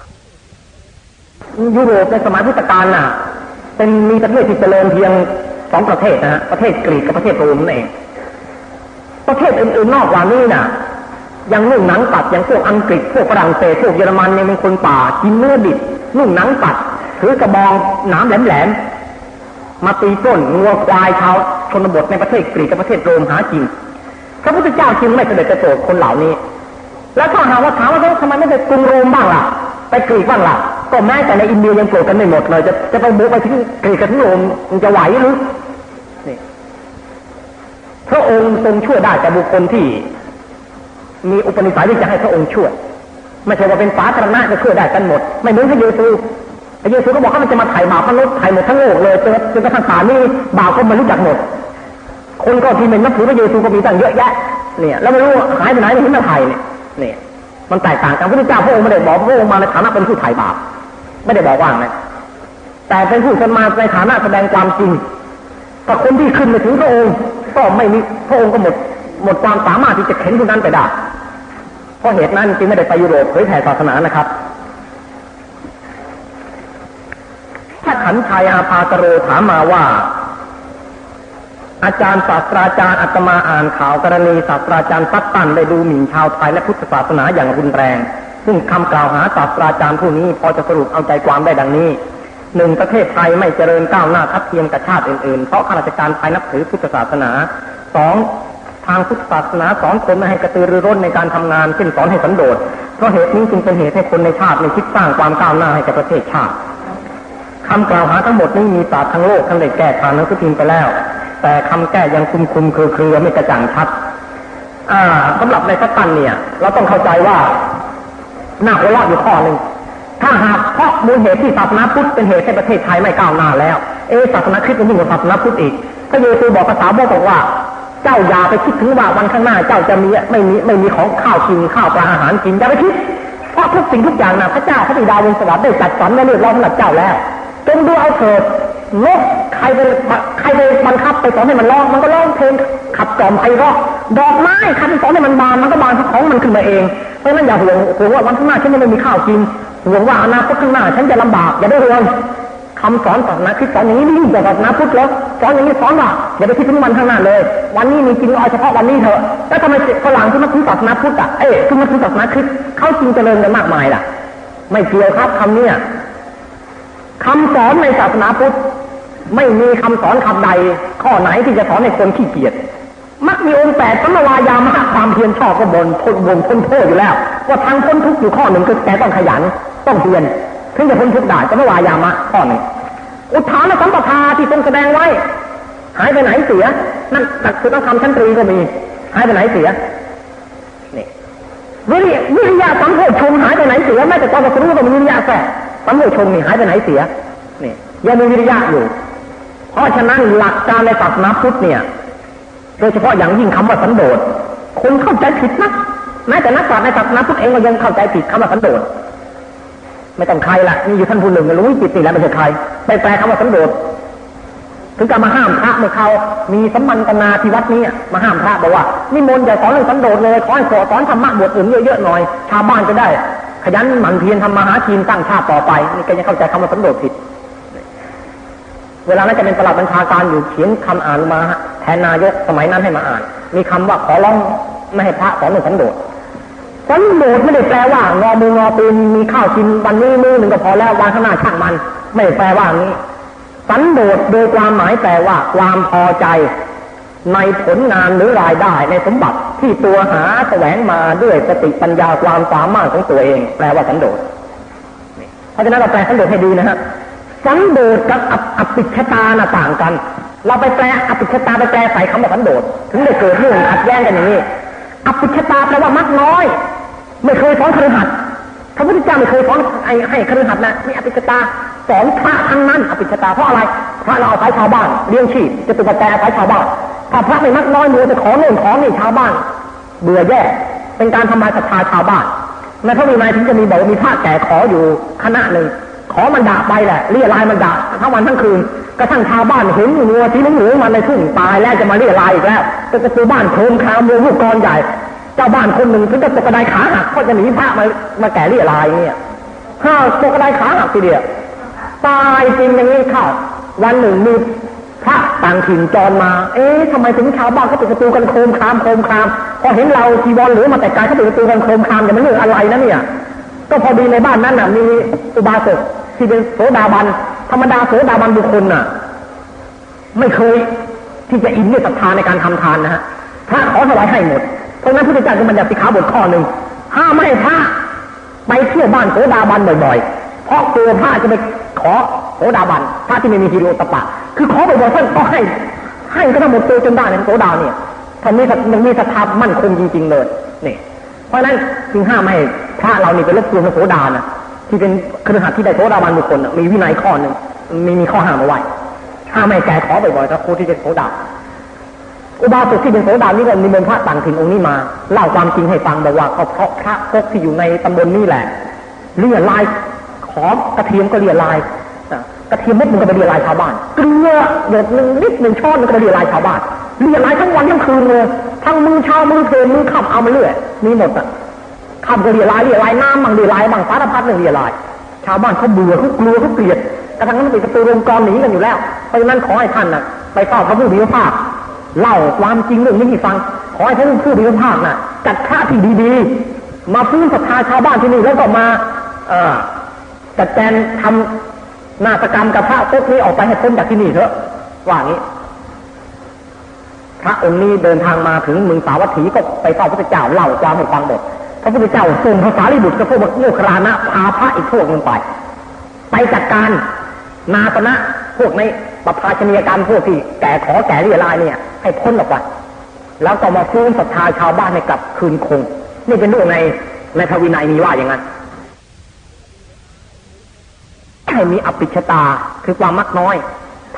ยุโรปในสมัยพุทธกาลน่ะ เป็นมีประเทศที่เจริญเพียงสองประเทศนะฮะประเทศกรีกกับประเทศโรมนั่นเอง ประเทศอื่นๆนอกกว่านี้น่ะยังนุ่งหนังตัดอย่างพวกอังกฤษพวกฝรั่งเศสพวกเยอรมันเนี่ยเป็นคนป่ากินเนื้อดิบนุ่งหนังตัดถือกระบองหนามแหลมๆ มาตีต้นงัวควายชาวชนบทในประเทศกรีกกับประเทศโรมหากินพระพุทธเจ้าจึงไม่เสด็จไปโปรดคนเหล่านี้ แล้วถ้าหาว่าถามว่าทำไมไม่ไปกรุงโรมบ้างล่ะไปกรีกบ้างล่ะ ก็แม้แต่ในอินเดียยังโปรดกันไม่หมดเลย จะจะไปบุกไปถึงกรีกกับโรมมันจะไหวหรือพระองค์ทรงช่วยได้แต่บุคคลที่ มีอุปนิสัยที่จะให้พระองค์ช่วย ไม่ใช่ว่าเป็นสาธารณะจะช่วยได้กันหมด ไม่เหมือนพระเยซู เยซูก็บอกว่ามันจะมาไถ่บาปมนุษย์ไถ่หมดทั้งโลกเลยจนจนกระทั่งป่านนี้บาปก็มันรู้จักหมด คนก็ที่ไม่นับถือพระเยซูก็มีตั้งเยอะแยะเนี่ย แล้วไม่รู้หายไปไหนไม่เห็นมาไถ่เนี่ยเนี่ย มันแตกต่างกันพระพุทธเจ้าพระองค์ไม่ได้บอกพระองค์มาในฐานะเป็นผู้ไถ่บาปไม่ได้บอกว่าไงแต่เป็นผู้สมาในฐานะแสดงความจริงแต่คนที่ขึ้นไปถึงพระองค์ก็ไม่มีพระองค์ก็หมดหมดความสามารถที่จะเข็นคนนั้นไปได้เพราะเหตุนั้นจึงไม่ได้ไปยุโรปเผยแผ่ศาสนานะครับถ้า ขันชัยอาภาตโรถามมาว่า อาจารย์ศาสตราจารย์อัตมาอ่านข่าวกรณีศาสตราจารย์ปัตตันได้ดูหมิ่นชาวไทยและพุทธศาสนาอย่างรุนแรง ซึ่งคำกล่าวหาศาสตราจารย์ผู้นี้พอจะสรุปเอาใจความได้ดังนี้หนึ่งประเทศไทยไม่เจริญก้าวหน้าทัดเทียมกับชาติอื่นๆ เพราะข้าราชการไทยนับถือพุทธศาสนาสองทางพุทธศาสนาสอนคนไม่ให้กระตือรือร้นในการทำงานเช่นสอนให้สันโดษเพราะเหตุนี้จึงเป็นเหตุให้คนในชาติไม่คิดสร้างความก้าวหน้าให้กับประเทศชาติ คำกล่าวหาทั้งหมดนี้มีศาสตร์ทั้งโลกทั้งได้แก้ทางนังสือพิมพ์ไปแล้ว แต่คำแก้ยังคุมคุมคือคือไม่กระจ่างชัดอ่าสำหรับในพัตันเนี่ย เราต้องเข้าใจว่าหน้าหัวเราะอยู่ข้อหนึ่งถ้าหากเพราะมูลเหตุที่ศาสนาพุทธเป็นเหตุให้ประเทศไทยไม่ก้าวหน้าแล้ว เอศาสนาคริสต์มันยิ่งกว่าศาสนาพุทธอีกพระเยซูบอกภาษาบอกว่า เจ้าอย่าไปคิดถึงว่าวันข้างหน้าเจ้าจะมีไม่มีไม่มีของข้าวกินข้าวปลาอาหารกินอย่าไปคิดเพราะทุกสิ่งทุกอย่างนะพระเจ้าพระบิดาวงสวรรค์ได้จัดสรรไว้เรียบร้อยสำหรับเจ้าแล้ว จงดูเอาเถิดโลกใครไปใครไปบังคับไปสอนให้มันร้องมันก็ร้องเพลงขับกล่อมไพเราะดอกไม้ใครไปสอนให้มันบานมันก็บานของมันขึ้นมาเองเพราะนั้นอย่าห่วงห่วงว่าวันข้างหน้าฉันจะไม่มีข้าวกินห่วงว่าอนาคตข้างหน้าฉันจะลำบากอย่าได้ห่วงคำสอนศาสนาคริสต์สอนอย่างนี้นี่ยิ่งกว่าศาสนาพุทธเหรอสอนอย่างนี้สอนว่าอย่าไปคิดถึงวันข้างหน้าเลย วันนี้มีจริงเอาเฉพาะวันนี้เถอะแล้วทำไมฝรั่งที่มาถือศาสนาพุทธอะเอ๊ะที่มาถือศาสนาคริสต์เขาจริงเจริญกันมากมายล่ะ ไม่เกี่ยวครับคำเนี้ย คำสอนในศาสนาพุทธไม่มีคำสอนคำใด ข้อไหนที่จะสอนให้คนขี้เกียจมักมีองค์แปดสัมวายามะความเพียรชอบก็บนทนบนทนโทษอยู่แล้ว ว่าทางพ้นทุกข์อยู่ข้อหนึ่งคือแกต้องขยันต้องเพียรถึงจะพ้นทุกข์ได้สัมวายามะข้อหนึ่งอุทานสัมปทาที่ทรงแสดงไว้ หายไปไหนเสีย นั่นตักสุตธรรมชั้นตรีก็มี หายไปไหนเสียนี่วิริยะสัมโพชงหายไปไหนเสียแม้แต่ตอนกระสุนก็มีวิริยะแฝง สัมโพชงนี่หายไปไหนเสียนี่ยังมีวิริยะอยู่ เพราะฉะนั้นหลักการในศาสนาพุทธเนี่ย โดยเฉพาะอย่างยิ่งคำว่าสันโดษคนเข้าใจผิดนะแม้แต่นักปราชญ์ในศาสนาพุทธเองก็ยังเข้าใจผิดคำว่าสันโดษไม่ต้องใครละนี่อยู่ท่านผู้หนึ่งรู้วิจิตนี่แหละไม่ใช่ใครไปแปลคำว่าสันโดษถึงการมาห้ามพระเมื่อเขา มีสัมมันตนาที่วัดนี้มาห้ามพระบอกว่านิมนต์อย่าสอนเรื่องสันโดษเลย ขอให้สอนธรรมะบทอื่นเยอะๆหน่อย ชาวบ้านจะได้ ขยันหมั่นเพียรทำมาหาทีมตั้งชาติต่อไปนี่แกยังเข้าใจคำว่าสันโดษผิด เวลานั้นจะเป็นประหลัดบัญชาการอยู่เขียนคำอ่านมาแทนนายกสมัยนั้นให้มาอ่าน มีคำว่าขอร้องไม่ให้พระสอนเรื่องสันโดษสันโดษไม่ได้แปลว่างอมืองอปืนมีข้าวกินวันนี้มือหนึ่งก็พอแล้ววันข้างหน้าช่างมัน ไม่แปลว่านี้ สันโดษโดยความหมายแปลว่าความพอใจ ในผลงานหรือรายได้ในสมบัติที่ตัวหาแสวงมาด้วยสติปัญญาความสามารถของตัวเอง แปลว่าสันโดษเพราะฉะนั้นเราแปลสันโดษให้ดีนะฮะสันโดษกับอภิชตานะต่างกัน เราไปแปลอภิชตาไปแปลใส่คำว่าสันโดษถึงได้เกิดเรื่องขัดแย้งกันอย่างนี้อภิชตาแปลว่ามักน้อย ไม่เคยสอนครหัสพระพุทธเจ้าไม่เคยสอนให้ให้ครหัสนะมีอภิชตาสอนพระทั้งนั้นอภิชตาเพราะอะไรพระเราเอาศัยชาวบ้านเลี้ยงชีพจะตุปัจจัยอาศัยชาวบ้าน ถ้าพระไม่มักน้อยมัวจะขอโน่นขอนี่ชาวบ้านเบื่อแย่ เป็นการทำลายศรัทธาชาวบ้านในพระวินัยถึงจะมีบอกมีพระแก่ขออยู่คณะหนึ่งขอมันด่าไปแหละเรียลายมันด่าทั้งวันทั้งคืนกระทั่งชาวบ้านเห็นงัวที่เหลืองมันในทุ่งตายแล้วจะมาเรียลายอีกแล้วก็จะตูบ้านโครมคามลูกกรใหญ่เจ้าบ้านคนหนึ่งถึงจะตกกระไดขาหักก็จะหนีพระมามาแก่เรียลายเนี่ยข้าวตกกระไดขาหักทีเดียวตายจริงอย่างนี้ข้าววันหนึ่งมี พระต่างถิ่นจรมา เอ๊ะทำไมถึงชาวบ้านเขาปิดประตูกันโคมคามโคมคาม พอเห็นเราทีบอลหรือมาแต่กายเขาปิดประตูกันโคมคามจะมันเรื่องอะไรนะเนี่ย ก็พอดีในบ้านนั้นน่ะมีอุบาสกที่เป็นโสดาบัน ธรรมดาโสดาบันบุคคลน่ะ ไม่เคยที่จะอินเนี่ยศรัทธาในการทำทานนะฮะ พระขอถวายให้หมด เพราะนั้นพุทธเจ้าจึงบัญญัติสิกขาบทข้อหนึ่งห้ามไม่ให้พระไปเที่ยวบ้านโสดาบันบ่อย ๆ เพราะกลัวพระจะไปขอโสดาบันพระที่ไม่มีฮิโรตปะ คือขอบ่อยๆท่านก็ให้ ให้ก็ทั้งหมดตัวจนได้ในโสดาเนี่ยท่านมีมันมีสถามั่นคงจริง ๆ เลยนี่เพราะฉะนั้นจึงห้ามไม่พระเรานี่เป็นรบกวนพระโสดานะที่เป็นครือขัดที่ได้โสดาบันบุคคลมีวินัยข้อหนึ่งมีมีข้อห้ามเอาไว้ห้ามไม่แก่ขอบ่อยๆถ้าครูที่จะโสดาอุบาสกที่เป็นโสดานี่ก็มีเมือพระต่างถิ่นองค์นี้มาเล่าความจริงให้ฟังบอกว่าเขาเพราะพระพกที่อยู่ในตำบลนี่แหละเรียลายขอกระเทียมก็เรียลาย กระเทียมเม็ดมันก็ไปเรี่ยไรชาวบ้านเกลือหยดหนึ่งนิดหนึ่งช้อนมันก็ไปเรี่ยไรชาวบ้านเรี่ยไรทั้งวันทั้งคืนเลยทั้งมื้อเช้ามื้อเพลมือขับเอามาเรื่อยมีหมดอะขับก็เรี่ยไรเรี่ยไรน้ำบ้างเรี่ยไรบ้างสารพัดหนึ่งเรี่ยไร ชาวบ้านเขาเบื่อเขากลัวเขาเกลียดกระทั่งนั้นปิดประตูลงกลอนหนีกันอยู่แล้วเพราะฉะนั้นขอให้ท่านน่ะไปเฝ้าพระผู้มีพระภาคเล่าความจริงเรื่องนี้ให้ฟังขอให้ท่านผู้มีพระภาคน่ะจัดพระที่ดีๆ มาฟื้นศรัทธาชาวบ้านที่นี่แล้วก็มา เอ่อจัดแจงทำ นาฏกรรมกับพระพวกนี้ออกไปให้พ้นจากที่นี่เถอะ ว่างี้ พระองค์นี้เดินทางมาถึงเมืองสาวัตถีก็ไปเฝ้าพระพุทธเจ้าเล่าความให้ฟังหมดพระพุทธเจ้าส่งภาษาลิบุตรกับพวกโมครานะพาพระอีกพวกหนึ่งไป ไปจัดการนาปณะพวกในปภาชนียการพวกที่แก่ขอแก่เรียลายเนี่ย ให้พ้นออกไปแล้วก็มาฟื้นศรัทธาชาวบ้านให้กลับคืนคง นี่เป็นเรื่องในในพระวินัยมีว่าอย่างนั้น ให้มีอภิชตาคือความมักน้อย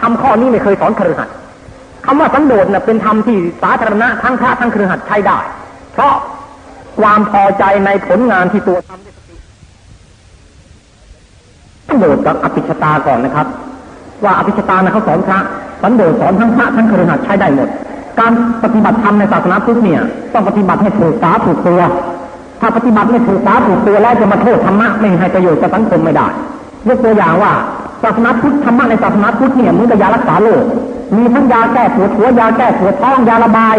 ทำข้อนี้ไม่เคยสอนครือขัดคำว่าสันโดษเน่ยเป็นธรรมที่สาธารณะทั้งพระทั้งครือขัดใช้ได้ เพราะความพอใจในผลงานที่ตัวทำได้สติสันโดษกับอภิชตาก่อนนะครับ ว่าอภิชตานะเขาสอนพระสันโดษสอนทั้งพระทั้งครือขัดใช้ได้หมด การปฏิบัติธรรมในศาสนาพุทธเนี่ย ต้องปฏิบัติให้ถูกสาถูกตัวถ้าปฏิบัติไม่ถูกสาถูกตัวแล้วจะมาโทษธรรมะไม่ให้ประโยชน์กับสังคมไม่ได้ ยกตัวอย่างว่าศาสนาพุทธธรรมะในศาสนาพุทธเนี่ยมันก็ยารักษาโรคมีทั้งยาแก้ปวดหัวยาแก้ปวดท้องยาระบาย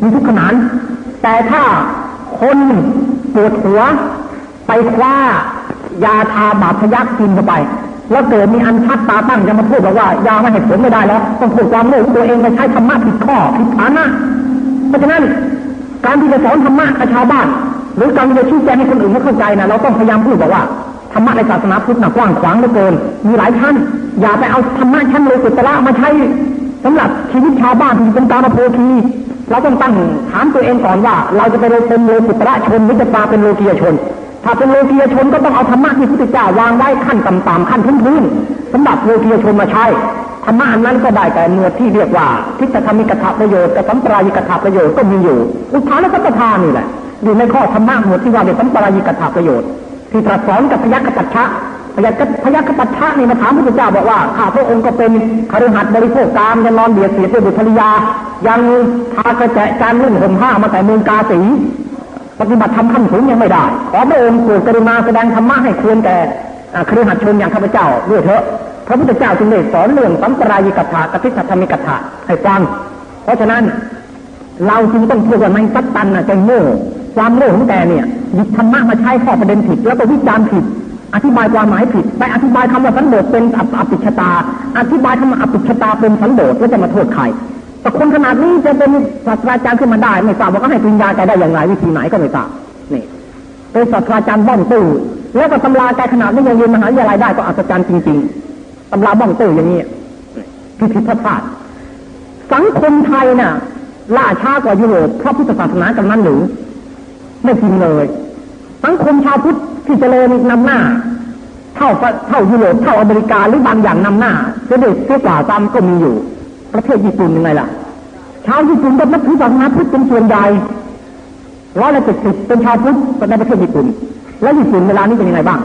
มีทุกขนานแต่ถ้าคนปวดหัว ไปคว้ายาทาบาดทะยักกินเข้าไป แล้วเกิดมีอันชัดตาตั้งจะมาพูดบอกว่ายาไม่เห็นผลไม่ได้แล้วต้องพูดความโลภตัวเองไปใช้ธรรมะผิดข้อผิดฐานะเพราะฉะนั้นการที่จะสอนธรรมะกับชาวบ้าน หรือการที่จะชี้แจงให้คนอื่นเข้าใจนะเราต้องพยายามพูดบอกว่า ธรรมะในศาสนาพุทธน่ะกว้างขวางเหลือเกิน มีหลายชั้น อย่าไปเอาธรรมะชั้นโลกุตระมาใช้สำหรับชีวิตชาวบ้านที่เป็นตามโพธีเราต้องตั้งถามตัวเองก่อนว่า เราจะไปเป็นโลกุตระชนหรือจะมาเป็นโลกียชน ถ้าเป็นโลกียชนก็ต้องเอาธรรมะที่พุทธเจ้าวางไว้ขั้นต่ำๆขั้นพื้นๆสำหรับโลกียชนมาใช้ธรรมะอันนั้นก็ได้แต่หนวดที่เรียกว่าทิฏฐธรรมิกถาประโยชน์กับสัมปรายิกถาประโยชน์ก็มีอยู่ อุทานและสัมปทานนี่แหละอยู่ในข้อธรรมะหมวดที่ว่าในสัมปรายิกถาประโยชน์ ที่ตรัสสอนกับพยัคฆปัจฉะพยัคฆพยัคฆปัจฉะนี่มาถามพระพุทธเจ้าบอกว่าข้าพระองค์ก็เป็นคฤหัสถ์บริโภคกามยังนอนเบียดเสียดด้วยบุตรยา ยังพากระแจจานนุ่งห่มผ้ามาแต่เมืองกาสีปฏิบัติธรรมขั้นสูงยังไม่ได้ ขอพระองค์โปรดกรุณาแสดงธรรมะให้ควรแก่คฤหัสถ์ชนอย่างข้าพเจ้าด้วยเถอะ พระพุทธเจ้าจึงได้สอนเรื่องสัมปรายิกถากติสัทธมิกถาให้ฟัง เพราะฉะนั้นเราจึงต้องพูดว่ามันสัตตันนะใจโง่ ความโง่ของแกเนี่ยหยิบธรรมะมาใช้ข้อประเด็นผิด แล้วก็วิจารณ์ผิด อธิบายความหมายผิด ไปอธิบายคำว่าสันโดษเป็นอภิชตา อธิบายคำว่าอภิชตาเป็นสันโดษแล้วจะมาโทษใครแต่คนขนาดนี้จะเป็นศาสตราจารย์ขึ้นมาได้ไม่ทราบว่าก็ให้ปริญญาแกได้อย่างไรวิธีไหนก็ไม่ทราบนี่เป็นศาสตราจารย์บ้องตู้แล้วก็ตำราแกขนาดนี้ยังเรียนมหาวิทยาลัยได้ก็อัศจรรย์จริง ๆตำราบ้องตู้อย่างนี้พิพิธภัณฑ์สังคมไทยน่ะล่าช้ากว่ายุโรปเพราะพุทธศาสนากันนั้นหรือ ไม่จริงเลย สังคมชาวพุทธที่เจริญนำหน้า เท่าเท่ายุโรปเท่าอเมริกาหรือบางอย่างนำหน้าเสียเด็กเสียกว่าตามก็มีอยู่ ประเทศญี่ปุ่นยังไงล่ะ ชาวญี่ปุ่นก็นับถือศาสนาพุทธเป็นส่วนใหญ่ร้อยละเจ็ดสิบเป็นชาวพุทธในประเทศญี่ปุ่น แล้วญี่ปุ่นเวลานี้เป็นยังไงบ้าง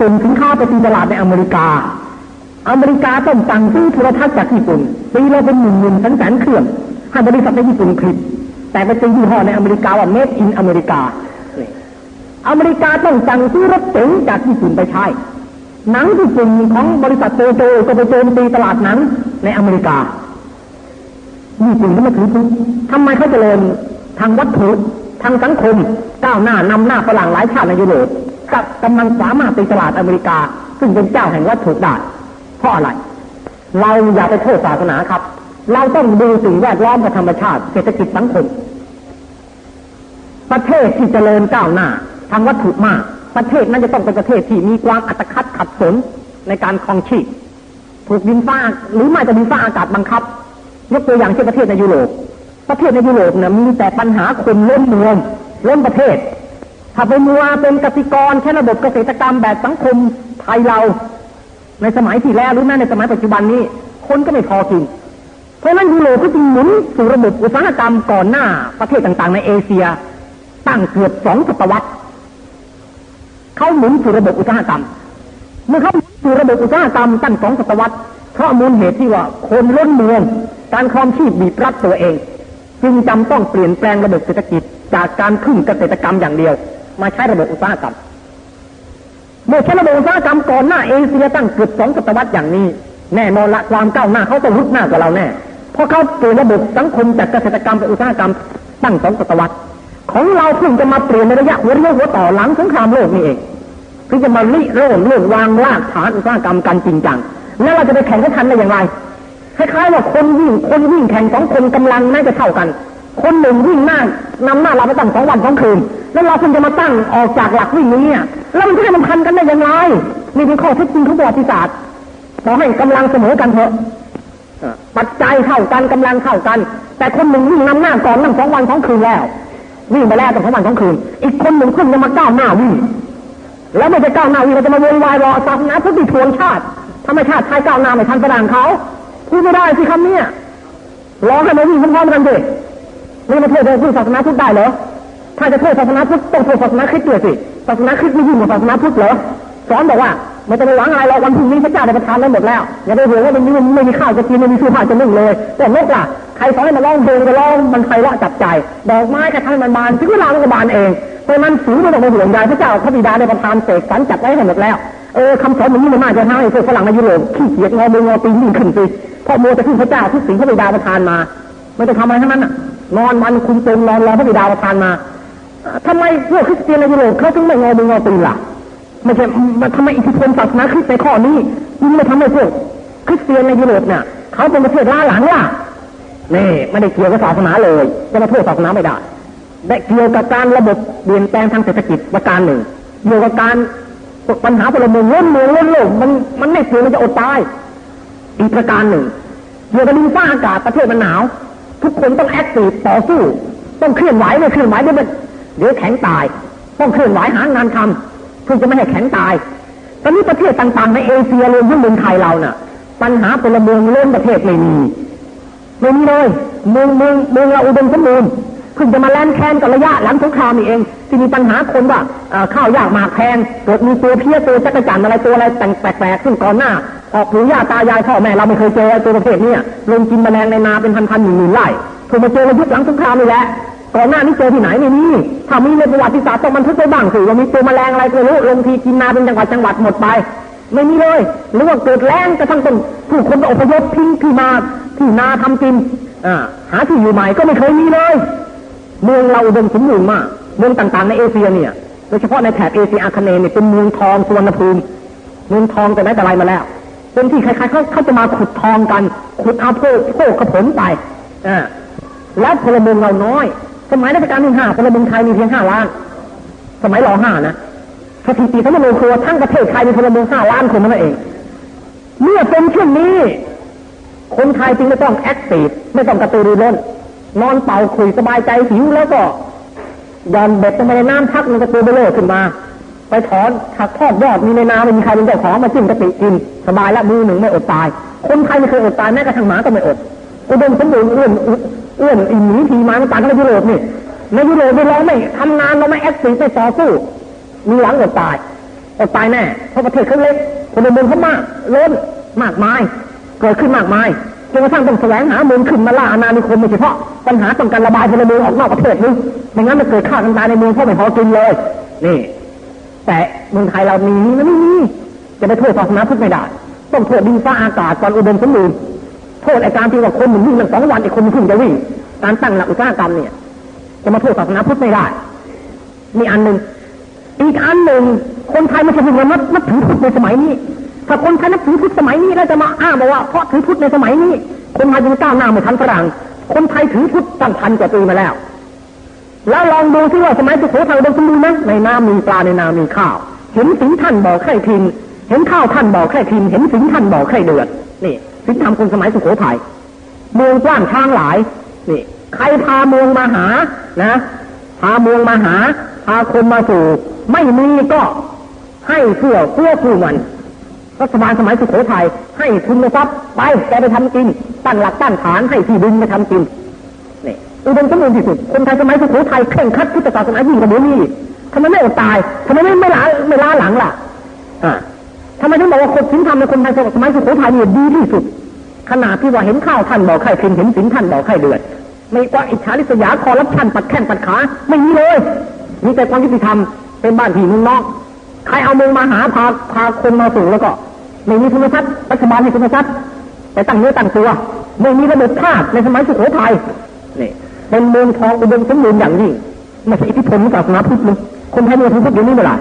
ส่งสินค้าไปตีตลาดในอเมริกา อเมริกาต้องสั่งซื้อโทรทัศน์จากญี่ปุ่นปีละเป็นหมื่นหมื่นแสนแสนเครื่องให้บริษัทในญี่ปุ่นผลิต แต่ไปเป็นยี่ห้อในอเมริกาว่า made in อเมริกา อเมริกาต้องสั่งซื้อรถเก๋งจากญี่ปุ่นไปใช้ หนังญี่ปุ่นของบริษัทโตโตก็ไปโจมตีตลาดหนังในอเมริกา ญี่ปุ่นก็มาถือพุทธทำไมเขาเจริญทางวัตถุทางสังคมก้าวหน้านำหน้าฝรั่งหลายชาติในยุโรปกับกำลังสามารถตีตลาดอเมริกา ซึ่งเป็นเจ้าแห่งวัตถุได้เพราะอะไร เราอย่าไปโทษศาสนาครับ เราต้องดูสิ่งแวดล้อมกับธรรมชาติเศรษฐกิจสังคม ประเทศที่เจริญก้าวหน้าทางวัตถุมาก ประเทศนั้นจะต้องเป็นประเทศที่มีความอัตคัดขัดสนในการครองชีพถูกดินฟ้าหรือไม่จะดินฟ้าอากาศบังคับ ยกตัวอย่างเช่นประเทศในยุโรป ประเทศในยุโรปเนี่ยมีแต่ปัญหาคนล้นเมืองล้นประเทศ ถ้าไปมัวเป็นกสิกรใช้ระบบเกษตรกรรมแบบสังคมไทยเรา ในสมัยที่แล้วหรือแม้ในสมัยปัจจุบันนี้ คนก็ไม่พอกิน เพราะนั้นยุโรปก็จึงหมุนสู่ระบบอุตสาหกรรมก่อนหน้าประเทศต่างๆ ในเอเชีย ตั้งเกือบสองศตวรรษเขาหมุนสู่ระบบอุตสาหกรรม เมื่อเขาหมุนสู่ระบบอุตสาหกรรมตั้งสองศตวรรษเพราะมูลเหตุที่ว่าคนล้นเมือง การครองชีพบีบรัดตัวเอง จึงจำต้องเปลี่ยนแปลงระบบเศรษฐกิจจากการพึ่งเกษตรกรรมอย่างเดียว มาใช้ระบบอุตสาหกรรมเมื่อใช้ระบบอุตสาหกรรมก่อนหน้าเอเชียตั้งเกือบสองศตวรรษอย่างนี้แน่นอนละความก้าวหน้าเขาต้องรุดหน้ากว่าเราแน่ ราะเขาเปลี่ยนระบบสังคมจากเกษตรกรรมเป็นอุตสาหกรรมตั้งสองศตวรรษของเราเพิ่งจะมาเปลี่ยนในระยะหัวเรียวหัวต่อหลังสงครามโลกนี่เองคือจะมาลิเริ่มเรื่องวางรากฐานอุตสาหกรรมกันจริงจังแล้วเราจะไปแข่งกันทันได้อย่างไรคล้ายๆว่าคนวิ่งคนวิ่งแข่งสองคนกำลังน่าจะเท่ากัน คนหนึ่งวิ่งหน้านำหน้าเราไปตั้งสองวันสองคืน แล้วเราเพิ่งจะมาตั้งออกจากหลักวิ่งนี้เนี่ยแล้วมันจะให้มันทันกันได้อย่างไรนี่เป็นข้อเท็จจริงของประวัติศาสตร์ขอให้กำลังเสมอกันเถอะ ปัจจัยเท่ากันกำลังเท่ากัน แต่คนหนึ่งวิ่งนำหน้าก่อนนั่งสองวันสองคืนแล้ว วิ่งไปแล้วตั้งสองวันสองคืน อีกคนหนึ่งเพิ่งจะมาก้าวหน้าวิ่งแล้วไม่จะก้าวหน้าวิ่งเราจะมาวนวายรอศาสนาพุทธิทวนชาติธรรมชาติไทยก้าวหน้าไม่ทันฝรั่งเขาพูดไม่ได้สิคำเนี้ยรอให้มาวิ่งพร้อมๆกันดินี่มาโทษเรื่องศาสนาพุทธได้เหรอถ้าจะโทษศาสนาพุทธต้องโทษศาสนาคริสต์ด้วยสิศาสนาคริสต์ไม่ยิ่งกว่าศาสนาพุทธเหรอสอนบอกว่า ไม่ต้องไปหวังอะไรหรอกวันพรุ่งนี้พระเจ้าได้ประทานไว้หมดแล้วอย่าไปห่วงว่ามันไม่มีข้าวจะกินไม่มีเสื้อผ้าจะนุ่งเลย แต่นกล่ะใครสอนให้มันร้องเพลงจะร้องมันใครละจับใจดอกไม้ก็ทำให้มันบานถึงเวลามันก็บานเองเพราะมันสูงไม่ต้องไปห่วงใยพระเจ้าพระบิดาได้ประทานเสกสรรจัดไว้ให้หมดแล้วเออคำสอนอย่างนี้มันน่าจะทำให้พวกฝรั่งในยุโรปขี้เกียจงอมืองอตีนยิ่งขึ้นสิเพราะโมจะขึ้นพระเจ้าทุกสิ่งพระบิดาประทานมา ไม่ต้องทำอะไรทั้งนั้นนอนมันคุมเต็มนอนรอพระบิดาประทานมาทำไมพวกคริสเตียนในยุโรปเขาถึงไม่งอมืองอตีนล่ะ ไม่ใช่มันทำไมอิทธิพลศาสนาคริสต์ในข้อนี้ยิ่งไม่ทำให้พวกคริสเตียนในยุโรปเนี่ยเขาเป็นประเทศล้าหลังล่ะนี่ไม่ได้เกี่ยวกับศาสนาเลยจะมาโทษศาสนาไม่ได้ได้เกี่ยวกับการระบบเปลี่ยนแปลงทางเศรษฐกิจประการหนึ่งเกี่ยวกับการปัญหาพลเมืองล้นเมืองล้นโลกมันมันไม่เปลี่ยมันจะอดตายอีกประการหนึ่งเกี่ยวกับดินฟ้าอากาศประเทศมันหนาว ทุกคนต้องแอคทีฟต่อสู้ ต้องเคลื่อนไหวไม่เคลื่อนไหวเดี๋ยวมันเดี๋ยวแข็งตาย ต้องเคลื่อนไหวหางานทำเพื่อจะไม่ให้แข็งตาย ตอนนี้ประเทศต่างๆในเอเชียรวมทั้งเมืองไทยเราน่ะ ปัญหาพลเมืองล้นประเทศไม่มีไม่มีเลยเมืองเมืองเมืองเราอุดมสมบูรณ์เพิ่งจะมาแล่นแค้นกับระยะหลังสงครามนี่เอง ที่มีปัญหาคนว่าข้าวยากหมากแพงเกิดมีตัวเพี้ยตัวจักรจันอะไรตัวอะไรแต่งแปลกๆซึ่งก่อนหน้า ออกปู่ย่าตายายพ่อแม่เราไม่เคยเจอตัวประเภทนี้ลงกินแมลงในนาเป็นพันๆหมื่นๆไร่ถูกมาเจอในยุคหลังสงครามนี่แหละ ก่อนหน้านี้เจอที่ไหนไม่มีถ้ามีในประวัติศาสตร์ต้องบันทึกไว้บ้างสิว่ามีตัวแมลงอะไรก็รู้ลงทีกินนาเป็นจังหวัดจังหวัดหมดไป ไม่มีเลย หรือว่าเกิดแรงกระทั่งต้นผู้คนอพยพทิ้งที่มาที่นาทำกินอ่าหาที่อยู่ใหม่ก็ไม่เคยมีเลย เมืองเราอุดมสมบูรณ์มากเมืองต่างๆ ในเอเชียเนี่ยโดยเฉพาะในแถบเอเชียอาคเนย์เนี่ยเป็นเมืองทองสุวรรณภูมิเมืองทองแต่ไหนแต่ไรมาแล้วเป็นที่ใครๆเขาเขาจะมาขุดทองกัน ขุดเอาโพกโพกกระผลไปอ่าแล้วพลเมืองเราน้อย สมัยรัชกาลที่ห้าพลเมืองไทยมีเพียงห้าล้าน สมัยรอห้านะสถิติทั้งโลกครัวทั้งประเทศไทยมีพลเมืองห้าล้านคนนั่นเอง เมื่อเป็นเช่นนี้ คนไทยจึงไม่ต้องแอคทีฟไม่ต้องกระตือรือร้นนอนเป่าคุยสบายใจหิวแล้วก็ยอมเบ็ดลงไปในน้ำพักมันกระตือรือร้นขึ้นมา ไปถอนถักทอดยอดมีในน้ำไม่มีใครเป็นเจ้าของมาจิ้มกะปิกินสบายล้วมือหนึ่งไม่อดตาย คนไทยไม่เคยอดตายแม้กระทั่งหมาก็ไม่อดอุดมสมบูรณ์เอื้อนเอื้อนอินหนีทีมาต่างกันในยุโรปนี่ในยุโรปเราไม่ทำงานเราไม่แอคทีฟไม่ต่อสู้ มีหลังอดตายอดตายแน่เพราะประเทศเขาเล็กคนในเมืองเขามากล้นมากมาย เกิดขึ้นมากมายจนกระทั่งต้องแสวงหาเมืองขึ้นมาล่าอาณานิคมโดยเฉพาะปัญหาต้องการระบายพลเมืองออกนอกประเทศนึงไม่งั้นมันเกิดฆ่ากันตายในเมืองเพราะไม่พอกินเลยนี่ แต่เมืองไทยเรามีมันไม่มีจะไปโทษศาสนาพุทธไม่ได้ต้องโทษดินฟ้าอากาศตอนอุดมสมบูรณ์ โทษไอ้การที่ว่าคนหนึ่งวิ่งมันสองวันไอ้คนนึงจะวิ่ง การตั้งหลักอุตสาหกรรมเนี่ย จะมาโทษศาสนาพุทธไม่ได้นี่อันหนึ่งอีกอันหนึ่งคนไทยไม่ใช่พูดว่านับถือพุทธในสมัยนี้ ถ้าคนไทยนับถือพุทธสมัยนี้แล้วจะมาอ้างบอกว่าเพราะถือพุทธในสมัยนี้ คนไทยจึงก้าวหน้าไม่ทันฝรั่งคนไทยถือพุทธตั้งพันกว่าปีมาแล้ว แล้วลองดูซิว่าสมัยสุโขทัยอุดมสมบูรณ์ไหมในน้ำมีปลาในนามีข้าว เห็นสิงท่านบอกไข่พินเห็นข้าวท่านบอกไข่พินเห็นสิงท่านบอกไข่เดือดนี่ สิงทำคนสมัยสุโขทัยเมืองกว้างช้างหลายนี่ใครพาเมืองมาหานะ พาเมืองมาหา พาคนมาสู่ ไม่มีก็ให้เพื่อเพื่อผู้มันรัฐบาลสมัยสุโขทัยให้ทุนทรัพย์ไปแกไปทำกินตั้งหลักตั้งฐานให้ที่ดินไปทำกินนี่อุดมสมบูรณ์ที่สุดคนไทยสมัยสุโขทัยเข่งคัดพุทธศาสนายิ่งกว่าเดี๋ยวนี้ทำไมไม่อดตายทำไมไม่ไม่ล้าไม่ล้าหลังล่ะอ่า ทำไมถึงบอกว่าคนสินธรรมในคนไทยสมัยสุโขทัยเนี่ยดีที่สุด ขนาดที่ว่าเห็นข้าวท่านบอกไข่เค็มเห็นสินท่านบอกไข่เดือด ไม่กว่าอิจฉาริษยาคอรับชันปัดแข้งปัดขาไม่มีเลย มีแต่ความยุติธรรมเป็นบ้านที่มึงนอกใครเอาเมืองมาหาพาพาคนมาสู่แล้วก็ไม่มีทุนทรัพย์รัฐบาลให้ทุนทรัพย์แต่ตั้งเนื้อตั้งตัวไม่มีระบบชาติในสมัยสุโขทัยนี่เป็นเมืองทองอุดมสมบูรณ์อย่างยิ่งไม่ใช่อิทธิพลของศาสนาพุทธเลยคนไทยเมีทุนพุทธอยู่นี่เมื่อไหร่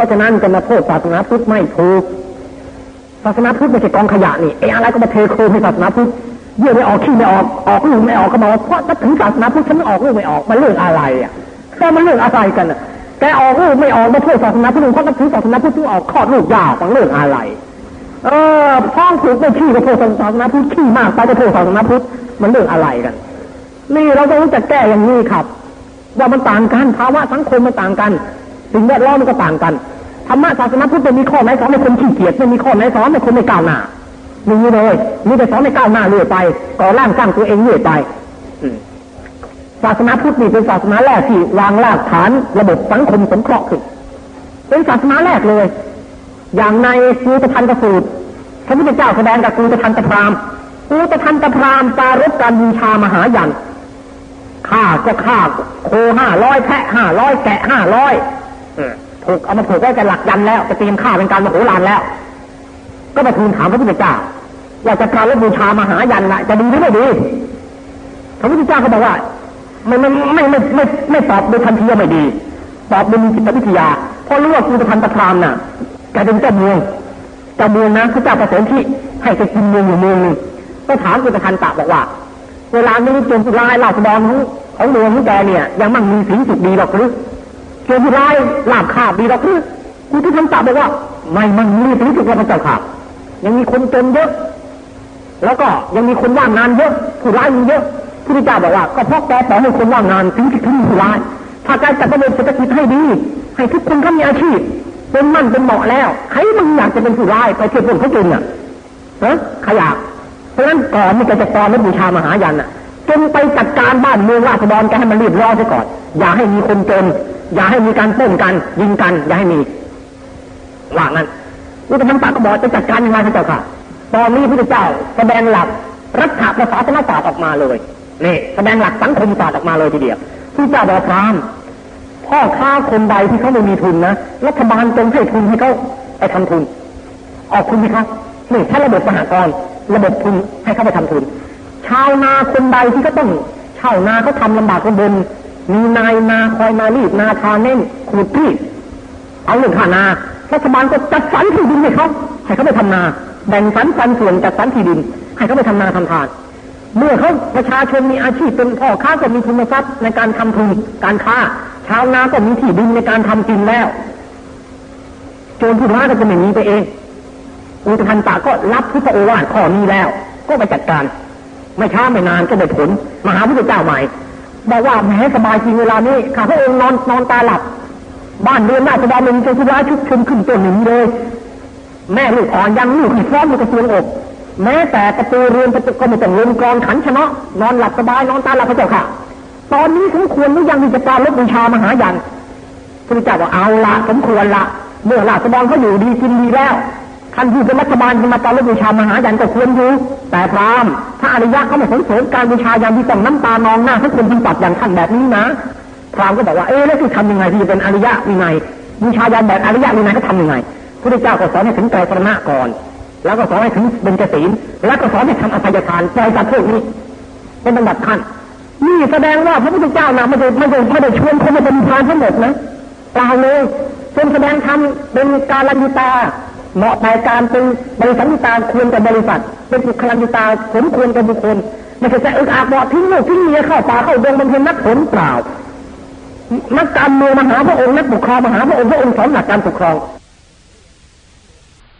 ราะฉะนั้นจะมาโทษศาสนาพุทธไม่ถูกศาสนาพุทธไม่ใช่กองขยะนี่เออะไรก็มาเทโคมให้ศาสนาพุทธเยี่ยไม่ออกขี้ไม่ออกออกลูกไม่ออกก็มาเพราะถ้าถึงศาสนาพุทธฉันไม่ออกลูกไม่ออกมันเรื่องอะไรอะแต่มันเรื่องอะไรกันแกออกลูกไม่ออกมาโทษศาสนาพุทธเพราะนับถือศาสนาพุทธถึงออกคลอดลูกยากมันเรื่องอะไร เออพ้องผูกไม่ขี้ก็โทษศาสนาพุทธขี้มากไปก็โทษศาสนาพุทธมันเรื่องอะไรกัน นี่เราต้องรู้จักแก้อย่างนี้ครับ ว่ามันต่างกันภาวะสังคมมันต่างกันสิ่งแวดล้อมมันก็ต่างกัน ธรรมะศาสนาพุทธจะมีข้อไหนสอนให้คนขี้เกียจไม่มีข้อไหนสอนให้คนไม่ก้าวหน้ามีเลยมีแต่สอนให้ก้าวหน้าเรื่อยไปก่อร่างสร้างตัวเองเรื่อยไปศาสนาพุทธนี่เป็นศาสนาแรกที่วางรากฐานระบบสังคมสงเคราะห์ขึ้นเป็นศาสนาแรกเลย อย่างในกูตทันตสูตรพระพุทธเจ้าแสดงกับกูตทันตพรามกูตทันตพรามปารบการบูชามหายันฆ่าก็ฆ่าโคห้าร้อยแพะห้าร้อยแกะห้าร้อย ถูกเอามาผูกไว้กับหลักยันแล้วจะเตรียมฆ่าเป็นการมโหฬารแล้ว ก็มาทูลถามพระพุทธเจ้าว่าจะการรบบูชามหายันนะจะดีหรือไม่ดีพระพุทธเจ้าก็บอกว่าไม่ไม่ไม่ไม่ไม่ไม่ตอบโดยทันทีว่าไม่ดี ตอบโดยมีจิตวิทยาเพราะรู้ว่ากูจะทันตะพรามน่ะแกเป็นเจ้าเมืองเจ้าเมืองนะพระเจ้าประสงค์ที่ให้ไปกินเมืองอยู่เมืองนึงก็ถามกูจะทันตะบอกว่า เวลานี้จรผู้ร้ายราชดรของของเมืองของแกเนี่ย ยังมั่งมีสินสุดดีหรอกหรือ โจรผู้ร้ายลาบคาบดีหรอกหรือกูที่ทันตะบอกว่า ไม่มั่งมีสินสุดว่าพระเจ้าข่ายังมีคนจนเยอะ แล้วก็ยังมีคนว่างงานเยอะผู้ร้ายมีเยอะพระเจ้าบอกว่าก็เพราะแกปล่อยให้คนว่างงานถึงที่ถึงผู้ร้ายถ้าการจัดระบบเศรษฐกิจให้ดี ให้ทุกคนเขามีอาชีพเป็นมั่นเป็นเหมาะแล้ว ใครมึงอยากจะเป็นผู้ร้ายไปเที่ยวคนเขาจนอะเนะขยะเพราะฉะนั้นก่อนที่จะจะกรและบูชามหายันอะจงไปจัดการบ้านเมืองราษฎรกันให้มันเรียบร้อยซะก่อน อย่าให้มีคนจน อย่าให้มีการป้นกันยิงกันอย่าให้มีว่างั้นอุตมะก็บอกจะจัดการยังไงพระเจ้าค่ะ ตอนนี้พระเจ้าแสดงหลักรัฐประศาสนศาสตร์ออกมาเลยนี่แสดงหลักสังคมศาสตร์ออกมาเลยทีเดียวที่เจ้าบอกพรามพ่อค้าคนใดที่เขาไม่มีทุนนะรัฐบาลจงให้ทุนให้เขาไปทำทุน ออกทุนไหมครับนี่ถ้าระบบสหกรณ์ระบบทุนให้เขาไปทำทุน ชาวนาคนใดที่ก็ต้องเช่านาเขาทาลำบากกันบน มีนายนาคอยมารีดนาทาเน่นขูดพี่เอาเรื่องค่านารัฐบาลก็จัดสรรที่ดินให้เขาให้เขาไปทำนาแบ่งสรรปันส่วนจัดสรรที่ดิน ให้เขาไปทำนาทำทาน เมื่อเขาประชาชนมีอาชีพเป็นพ่อค้าก็มีทุนทรัพย์ในการทำทุนการค้า ชาวนาก็มีที่ดินในการทำกินแล้ว โจรผู้ร้ายก็จะไม่มีไปเองอุตทันตาก็รับพุทธโอวาทข้อนี้แล้ว ก็ไปจัดการ ไม่ช้าไม่นานก็ได้ผล มหาพุทธเจ้าใหม่ บอกว่าแหมสบายจริงเวลานี้ข้าพระองค์นอนนอนตาหลับ บ้านเรือนราชดำเนินโจรผู้ร้ายชุกชุมขึ้นตัวหนึ่งเลย แม่ลูกอ่อนยังลูกที่พร้อมอยู่กระเทืองอกแม้แต่ประตูเรือนประตูก็ไม่ต้องลงกรอนขันชนะนอนหลับสบายนอนตาหลับพระเจ้าค่ะ ตอนนี้สมควรหรือยังที่จะการลบบูชามหายันพระเจ้าบอกเอาละสมควรละเมื่อราษฎรเขาอยู่ดีกินดีแล้ว ท่านที่เป็นรัฐบาลจะมาการบูชามหายันก็ควรอยู่แต่พรามถ้าอริยะเขาไม่สนเสริญการบูชายันที่ต้องน้ำตานองหน้าทุกคนที่ตัดอย่างท่านแบบนี้นะพรามก็บอกว่าเอ๊ะแล้วที่ทำยังไงที่จะเป็นอริยะวินัยบูชายันแบบอริยะวินัยเขาทำยังไงพระเจ้าก็สอนให้ถึงไตรสรณะก่อน แล้วก็สอนให้ถึงเป็นเกษมแล้วก็สอนให้ทำอภัยทานปล่อยสัตว์พวกนี้ เป็นลำดับขั้นนี่แสดงว่าพระพุทธเจ้านะไม่ได้ไม่ได้ไม่ได้ชวนคนมาเป็นพรานทั้งหมดนะเปล่าเลยทรงแสดงธรรมเป็นการลันตา เหมาะแต่การเป็นบริษัทตาควรกับบริษัท เป็นบุคลันตาสมควรกับบุคคลไม่ใช่จะอึกอักบอกทิ้งลูกทิ้งเมียเข้าป่าเข้าดงบำเพ็ญนักผลเปล่านักการเมืองมหาพระองค์นักปกครองมหาพระองค์พระองค์สอนหลักการปกครอง